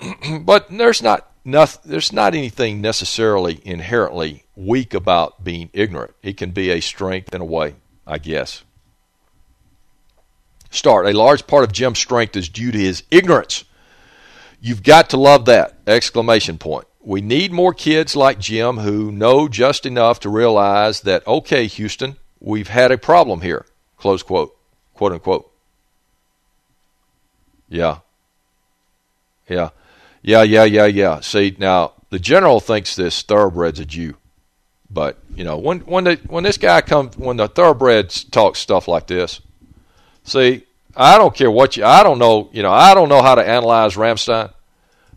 but there's not nothing, there's not anything necessarily inherently weak about being ignorant. It can be a strength in a way, I guess. Start. A large part of Jim's strength is due to his ignorance. You've got to love that! Exclamation point. We need more kids like Jim who know just enough to realize that, okay, Houston, we've had a problem here. Close quote. Quote unquote. Yeah. Yeah. Yeah, yeah, yeah, yeah. See, now, the general thinks this thoroughbred's a Jew. But, you know, when when the, when this guy comes, when the thoroughbreds talk stuff like this, see, I don't care what you, I don't know, you know, I don't know how to analyze Rammstein.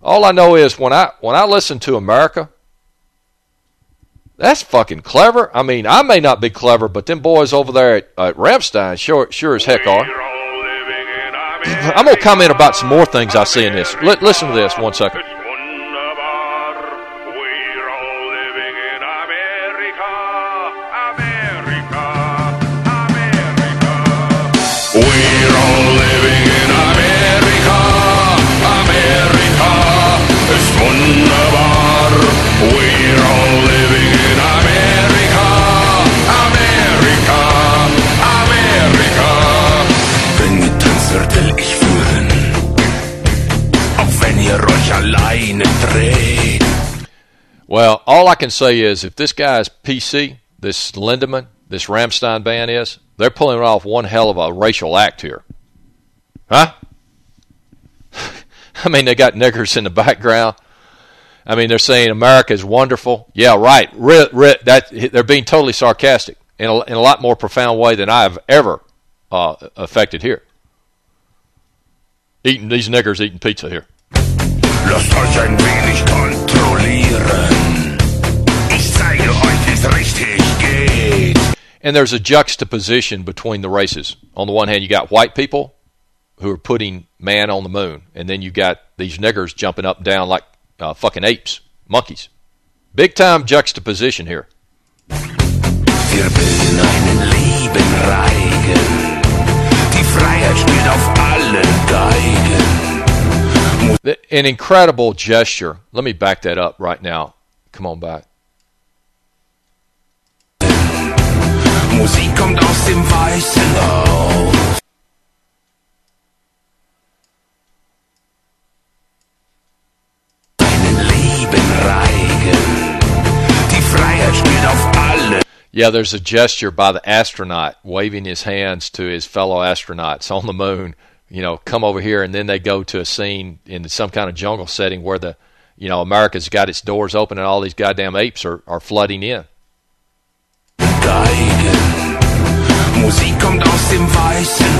All I know is when I when I listen to America, that's fucking clever. I mean, I may not be clever, but them boys over there at, at Rammstein sure sure as heck are. I'm gonna comment about some more things I see in this. L listen to this one second. Well, all I can say is if this guy's PC, this Lindemann, this Rammstein band is, they're pulling off one hell of a racial act here. Huh? I mean, they got niggers in the background. I mean, they're saying America is wonderful. Yeah, right. that they're being totally sarcastic in a, in a lot more profound way than I've ever uh, affected here. Eating these niggers eating pizza here. Lasst euch ein wenig kontrollieren. Ich zeige euch, wie es richtig geht. And there's a juxtaposition between the races. On the one hand, you got white people who are putting man on the moon, and then you got these niggers jumping up and down like uh, fucking apes, monkeys. Big time juxtaposition here. Wir bilden einen Reigen. Die Freiheit spielt auf allen Geigen. The- An incredible gesture. Let me back that up right now. Come on back. Musik kommt aus dem Weißen Haus. Deinen lieben Reigen. Die Freiheit spielt auf alle. Yeah, there's a gesture by the astronaut waving his hands to his fellow astronauts on the moon. You know, come over here, and then they go to a scene in some kind of jungle setting where the, you know, America's got its doors open and all these goddamn apes are, are flooding in. Musik kommt aus dem Weißen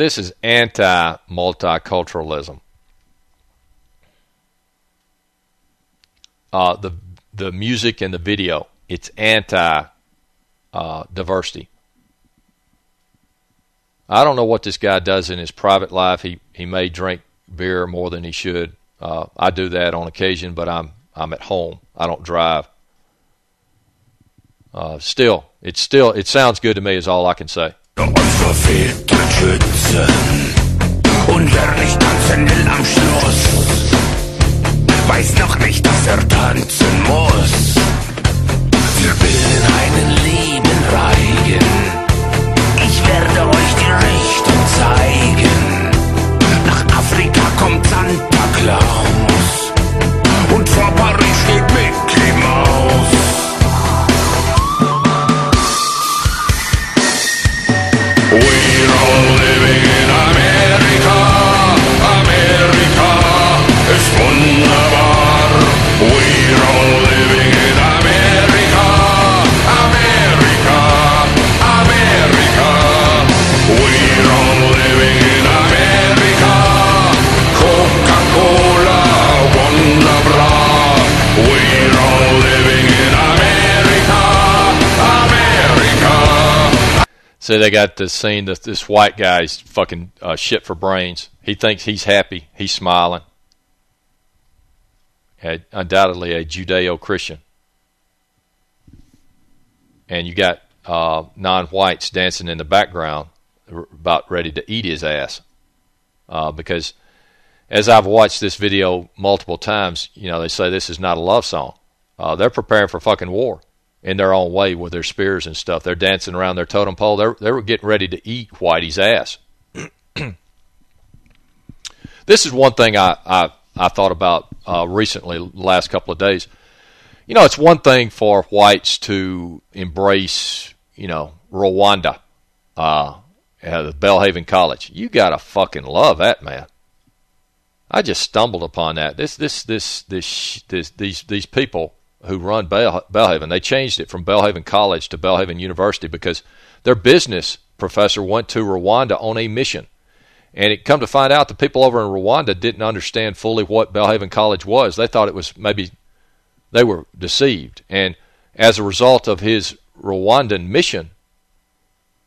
this is anti-multiculturalism. Uh, the the music and the video, it's anti-diversity. I don't know what this guy does in his private life. He he may drink beer more than he should. Uh, I do that on occasion, but I'm I'm at home. I don't drive. Uh, still, it's still it sounds good to me. Is all I can say. Schützen. Und wer nicht tanzen will am Schluss, weiß noch nicht, dass er tanzen muss. Wir bilden einen lieben Reigen. Ich werde euch die Richtung zeigen. Nach Afrika kommt Santa Claus. Und vor Paris steht Mickey Mouse. We're So they got this scene that this white guy's fucking uh, shit for brains. He thinks he's happy. He's smiling. Had undoubtedly a Judeo-Christian. And you got uh, non-whites dancing in the background, about ready to eat his ass. Uh, because as I've watched this video multiple times, you know, they say this is not a love song. Uh, they're preparing for fucking war in their own way with their spears and stuff. They're dancing around their totem pole. They're they were getting ready to eat Whitey's ass. this is one thing I I, I thought about uh, recently, last couple of days. You know, it's one thing for whites to embrace, you know, Rwanda, uh, the Belhaven College. You gotta fucking love that man. I just stumbled upon that. This, this, this, this, this these, these people who run Bell, Belhaven, they changed it from Belhaven College to Belhaven University because their business professor went to Rwanda on a mission. And it come to find out the people over in Rwanda didn't understand fully what Belhaven College was. They thought it was maybe they were deceived. And as a result of his Rwandan mission,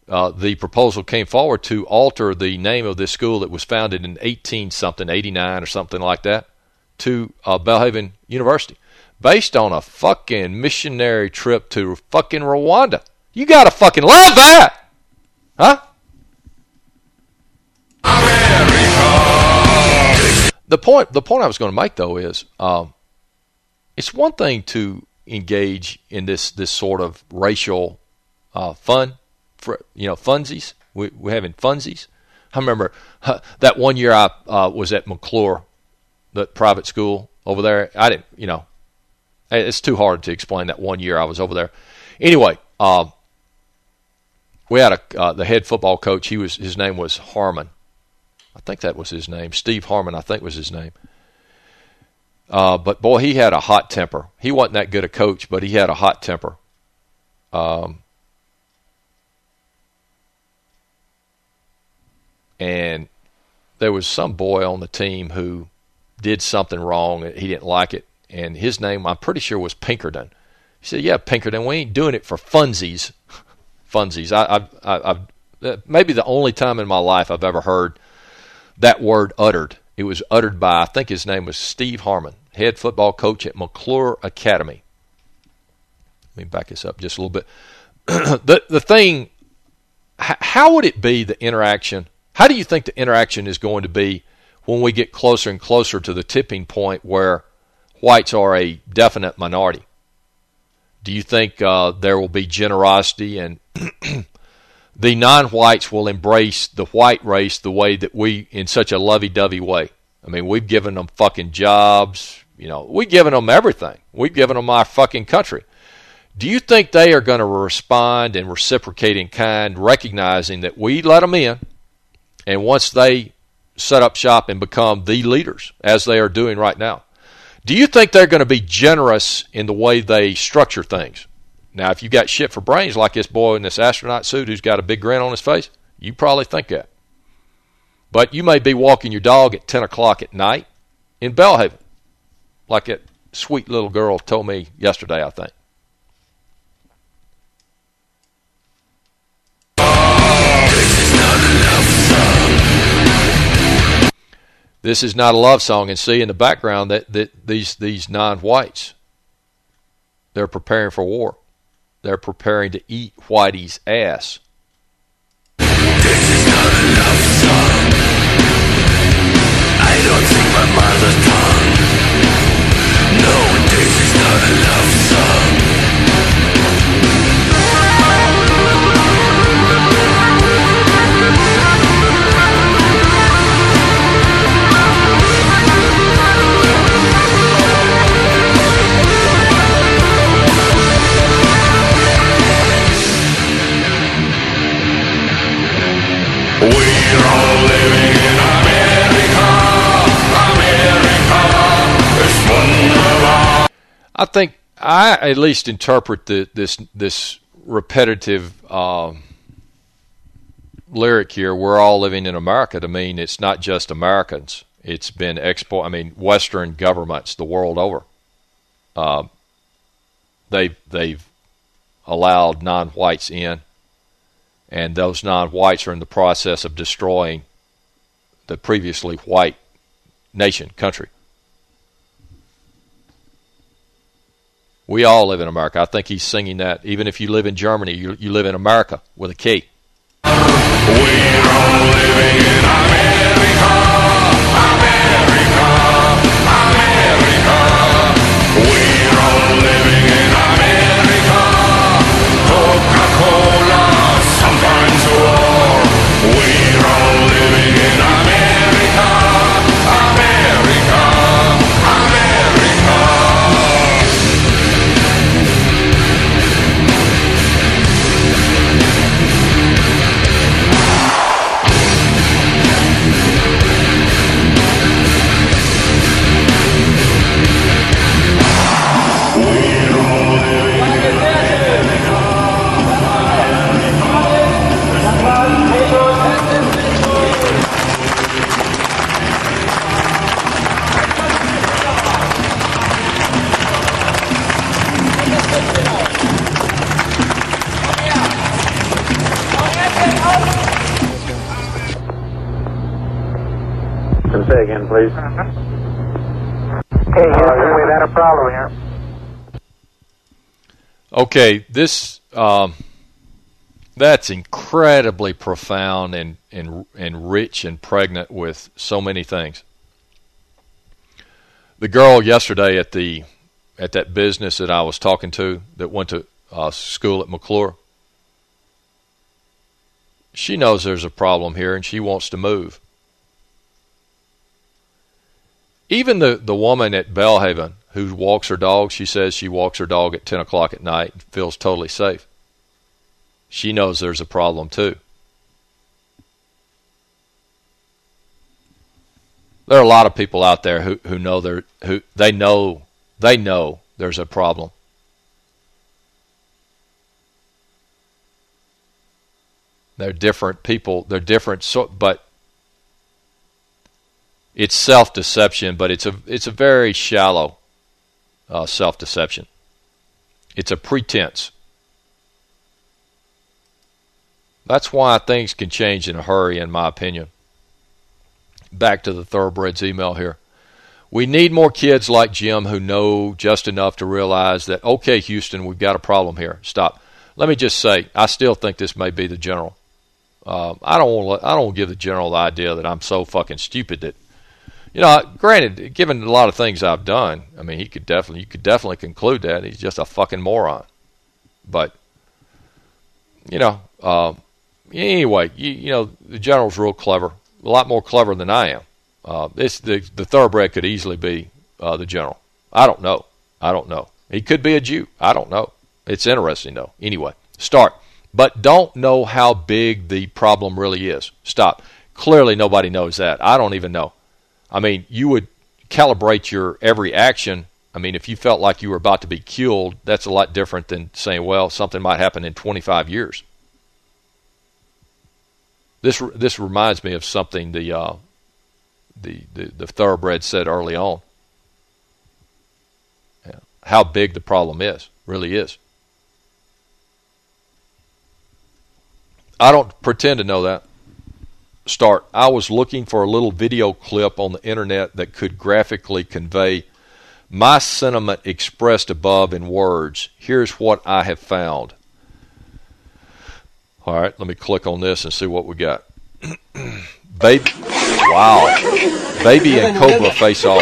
uh, the proposal came forward to alter the name of this school that was founded in 18 something, 89 or something like that, to uh, Belhaven University, based on a fucking missionary trip to fucking Rwanda. You gotta fucking love that, huh? The point, the point I was going to make though is, um, it's one thing to engage in this this sort of racial uh, fun, for, you know, funsies. We, we're having funsies. I remember that one year I uh, was at McClure, the private school over there. I didn't, you know, it's too hard to explain that one year I was over there. Anyway, uh, we had a uh, the head football coach. He was his name was Harmon. I think that was his name. Steve Harmon, I think was his name. Uh, but boy, he had a hot temper. He wasn't that good a coach, but he had a hot temper. Um, and there was some boy on the team who did something wrong. He didn't like it, and his name I'm pretty sure was Pinkerton. He said, "Yeah, Pinkerton, we ain't doing it for funsies." funsies. I, I've, I've uh, maybe the only time in my life I've ever heard that word uttered. It was uttered by I think his name was Steve Harmon, head football coach at McClure Academy. Let me back this up just a little bit. the the thing, how would it be the interaction? How do you think the interaction is going to be when we get closer and closer to the tipping point where whites are a definite minority? Do you think uh, there will be generosity and the non-whites will embrace the white race the way that we, in such a lovey-dovey way? I mean, we've given them fucking jobs. You know, we've given them everything. We've given them our fucking country. Do you think they are going to respond and reciprocate in kind, recognizing that we let them in, and once they set up shop and become the leaders, as they are doing right now, do you think they're going to be generous in the way they structure things? Now, if you got shit for brains like this boy in this astronaut suit who's got a big grin on his face, you probably think that. But you may be walking your dog at 10 o'clock at night in Belhaven, like that sweet little girl told me yesterday, I think. This is not a love song, and see in the background that, that these these non-whites, they're preparing for war. They're preparing to eat Whitey's ass. This is not a love song. I don't sing my mother tongue. No, this is not a love song. I think I at least interpret the, this this repetitive uh, lyric here. We're all living in America to mean it's not just Americans. It's been export. I mean, Western governments the world over. Uh, they they've allowed non-whites in, and those non-whites are in the process of destroying the previously white nation country. We all live in America. I think he's singing that. Even if you live in Germany, you, you live in America with a a K. Can say again, please. Hey, Houston, we've had a problem here. Okay, this um, that's incredibly profound and and and rich and pregnant with so many things. The girl yesterday at the at that business that I was talking to that went to uh, school at McClure, she knows there's a problem here and she wants to move. Even the, the woman at Belhaven who walks her dog, she says she walks her dog at 10 o'clock at night and feels totally safe. She knows there's a problem too. There are a lot of people out there who, who know they who they know they know there's a problem. They're different people. They're different, so, but It's self-deception, but it's a it's a very shallow uh, self-deception. It's a pretense. That's why things can change in a hurry, in my opinion. Back to the thoroughbreds email here. We need more kids like Jim who know just enough to realize that, okay, Houston, we've got a problem here. Stop. Let me just say, I still think this may be the general. Um, I don't want. I don't give the general the idea that I'm so fucking stupid that, you know. Granted, given a lot of things I've done, I mean, he could definitely. You could definitely conclude that he's just a fucking moron. But, you know, uh, anyway, you, you know, the general's real clever, a lot more clever than I am. Uh, this the the thoroughbred could easily be uh, the general. I don't know. I don't know. He could be a Jew. I don't know. It's interesting though. Anyway, start but don't know how big the problem really is. Stop. Clearly, nobody knows that. I don't even know. I mean, you would calibrate your every action. I mean, if you felt like you were about to be killed, that's a lot different than saying, well, something might happen in 25 years. This this reminds me of something the uh, the, the the thoroughbred said early on. Yeah. How big the problem is, really is. I don't pretend to know that. Start. I was looking for a little video clip on the internet that could graphically convey my sentiment expressed above in words. Here's what I have found. All right, let me click on this and see what we got. Baby, wow. Baby and Cobra face off.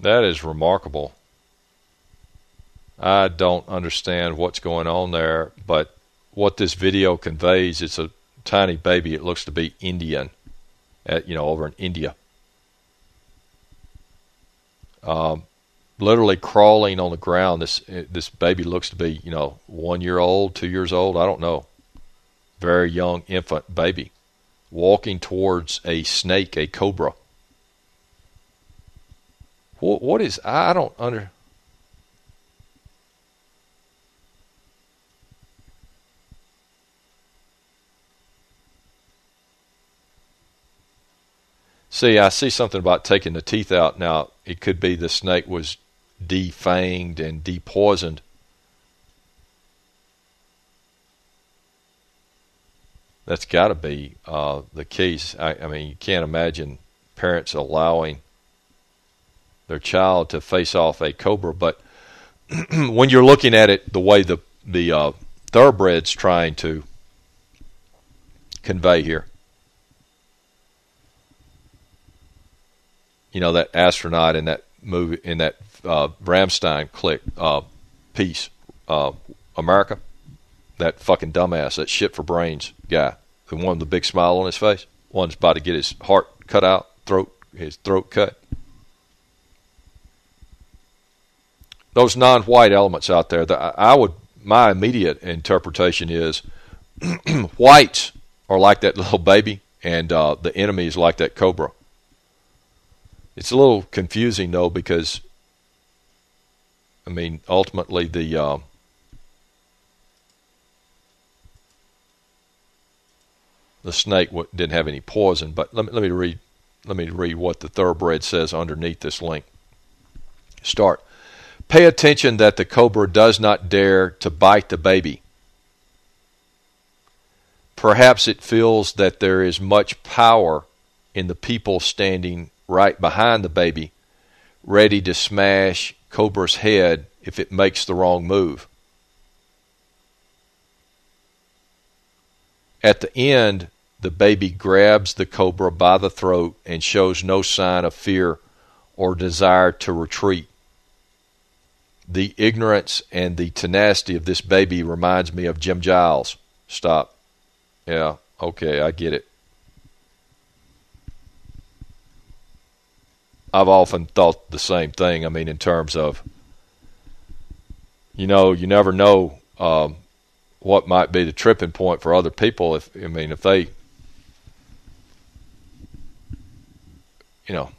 That is remarkable. I don't understand what's going on there, but what this video conveys, it's a tiny baby. It looks to be Indian, at, you know, over in India. Um, literally crawling on the ground. This this baby looks to be, you know, one year old, two years old. I don't know. Very young infant baby, walking towards a snake, a cobra. What what is? I don't under. See, I see something about taking the teeth out. Now, it could be the snake was defanged and depoisoned. That's got to be uh, the case. I, I mean, you can't imagine parents allowing their child to face off a cobra. But when you're looking at it the way the the uh, thoroughbred's trying to convey here, you know that astronaut in that movie in that uh, Rammstein click uh, piece, uh, America, that fucking dumbass, that shit for brains guy, the one with the big smile on his face, one's about to get his heart cut out, throat his throat cut. Those non-white elements out there, that I would my immediate interpretation is whites are like that little baby, and uh, the enemy is like that cobra. It's a little confusing though because I mean ultimately the uh, the snake didn't have any poison. But let me let me read let me read what the thoroughbred says underneath this link. Start. Pay attention that the cobra does not dare to bite the baby. Perhaps it feels that there is much power in the people standing right behind the baby, ready to smash Cobra's head if it makes the wrong move. At the end, the baby grabs the cobra by the throat and shows no sign of fear or desire to retreat. The ignorance and the tenacity of this baby reminds me of Jim Giles. Stop. Yeah, okay, I get it. I've often thought the same thing. I mean, in terms of, you know, you never know um, what might be the tripping point for other people. If I mean, if they, you know,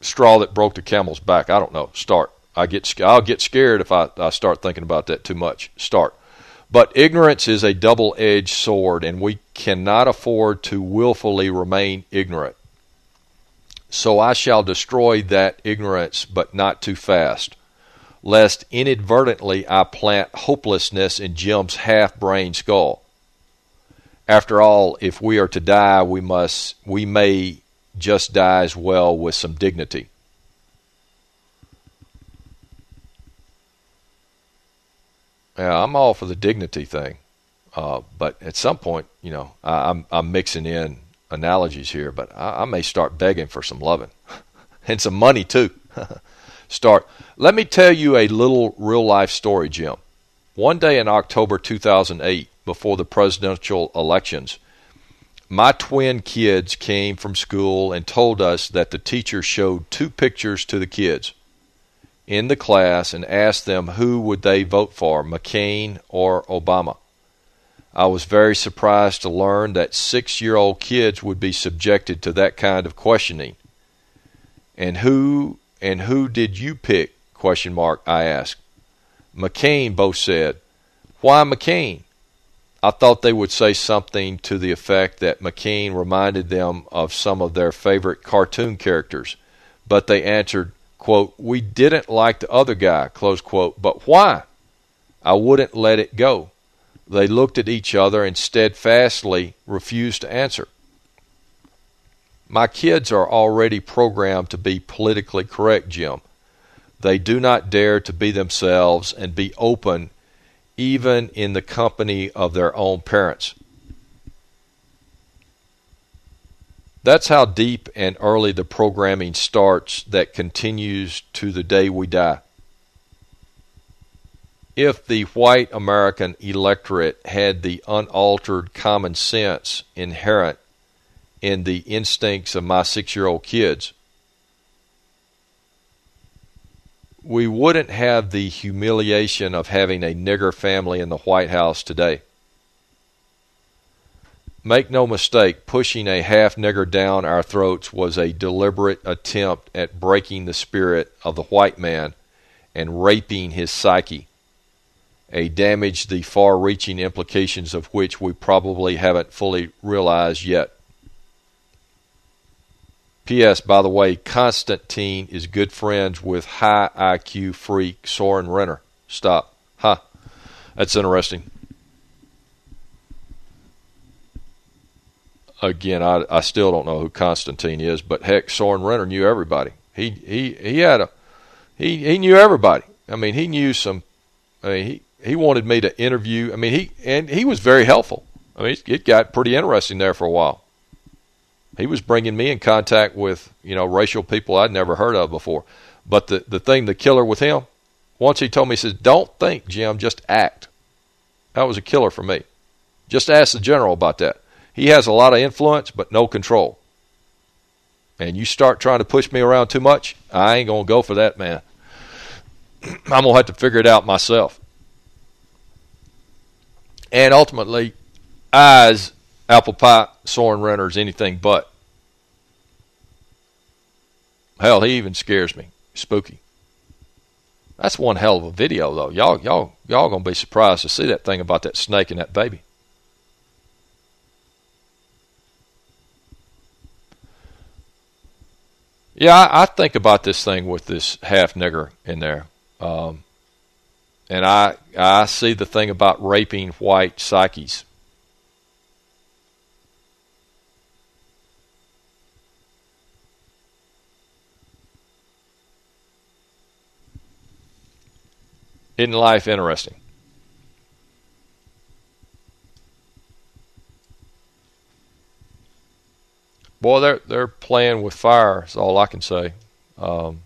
straw that broke the camel's back. I don't know. Start. I get. I'll get scared if I, I start thinking about that too much. Start. But ignorance is a double-edged sword, and we cannot afford to willfully remain ignorant. So I shall destroy that ignorance, but not too fast, lest inadvertently I plant hopelessness in Jim's half-brain skull. After all, if we are to die, we must, we may just die as well with some dignity. Yeah, I'm all for the dignity thing, uh, but at some point, you know, I, I'm I'm mixing in analogies here, but I, I may start begging for some loving and some money too. start. Let me tell you a little real life story, Jim. One day in October 2008, before the presidential elections, my twin kids came from school and told us that the teacher showed two pictures to the kids in the class and asked them who would they vote for, McCain or Obama. I was very surprised to learn that six-year-old kids would be subjected to that kind of questioning. And who and who did you pick? Question mark. I asked. McCain. Both said. Why McCain? I thought they would say something to the effect that McCain reminded them of some of their favorite cartoon characters, but they answered, quote, "We didn't like the other guy." Close quote. But why? I wouldn't let it go. They looked at each other and steadfastly refused to answer. My kids are already programmed to be politically correct, Jim. They do not dare to be themselves and be open even in the company of their own parents. That's how deep and early the programming starts that continues to the day we die if the white American electorate had the unaltered common sense inherent in the instincts of my six-year-old kids, we wouldn't have the humiliation of having a nigger family in the White House today. Make no mistake, pushing a half nigger down our throats was a deliberate attempt at breaking the spirit of the white man and raping his psyche a damage the far-reaching implications of which we probably haven't fully realized yet. P.S. By the way, Constantine is good friends with high IQ freak Soren Renner. Stop. Huh. That's interesting. Again, I, I still don't know who Constantine is, but heck, Soren Renner knew everybody. He he he had a he he knew everybody. I mean, he knew some. I mean, he he wanted me to interview. I mean, he and he was very helpful. I mean, it got pretty interesting there for a while. He was bringing me in contact with you know racial people I'd never heard of before. But the the thing, the killer with him, once he told me, he says, "Don't think, Jim, just act." That was a killer for me. Just ask the general about that. He has a lot of influence, but no control. And you start trying to push me around too much, I ain't gonna go for that, man. I'm gonna have to figure it out myself and ultimately eyes apple pie Soren Renner's anything but. Hell, he even scares me. Spooky. That's one hell of a video, though. Y'all, y'all, y'all gonna be surprised to see that thing about that snake and that baby. Yeah, I, I think about this thing with this half nigger in there. Um, and I I see the thing about raping white psyches. Isn't life interesting? Boy, they're they're playing with fire. Is all I can say. Um,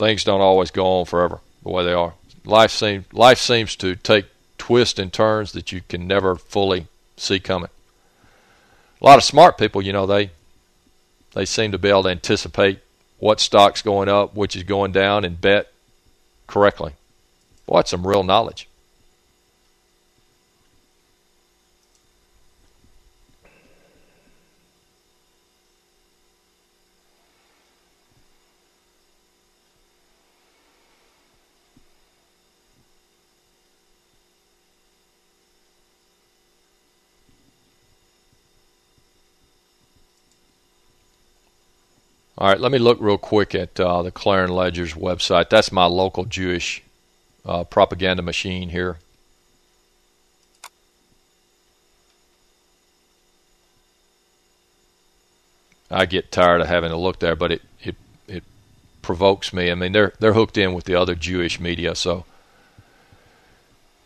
things don't always go on forever the way they are. Life seems life seems to take twists and turns that you can never fully see coming. A lot of smart people, you know, they they seem to be able to anticipate what stock's going up, which is going down, and bet correctly. Boy, that's some real knowledge. All right, let me look real quick at uh, the Clarion Ledger's website. That's my local Jewish uh, propaganda machine here. I get tired of having to look there, but it, it it provokes me. I mean, they're they're hooked in with the other Jewish media, so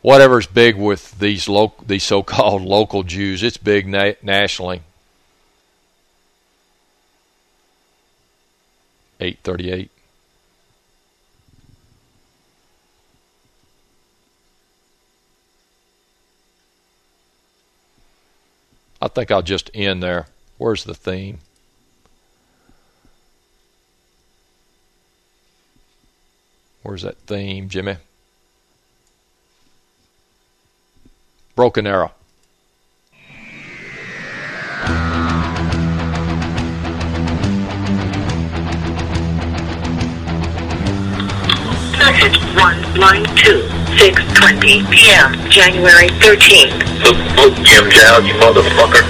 whatever's big with these these so-called local Jews, it's big na nationally. 838. I think I'll just end there. Where's the theme? Where's that theme, Jimmy? Broken Arrow. Message 1, line 2, 6.20 p.m., January 13th. Look, look, Jim Jows, you motherfucker.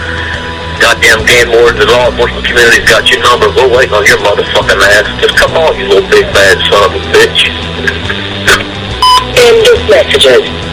Goddamn game wardens and law enforcement community's got your number. We're waiting on your motherfucking ass. Just come on, you little big bad son of a bitch. End of messages.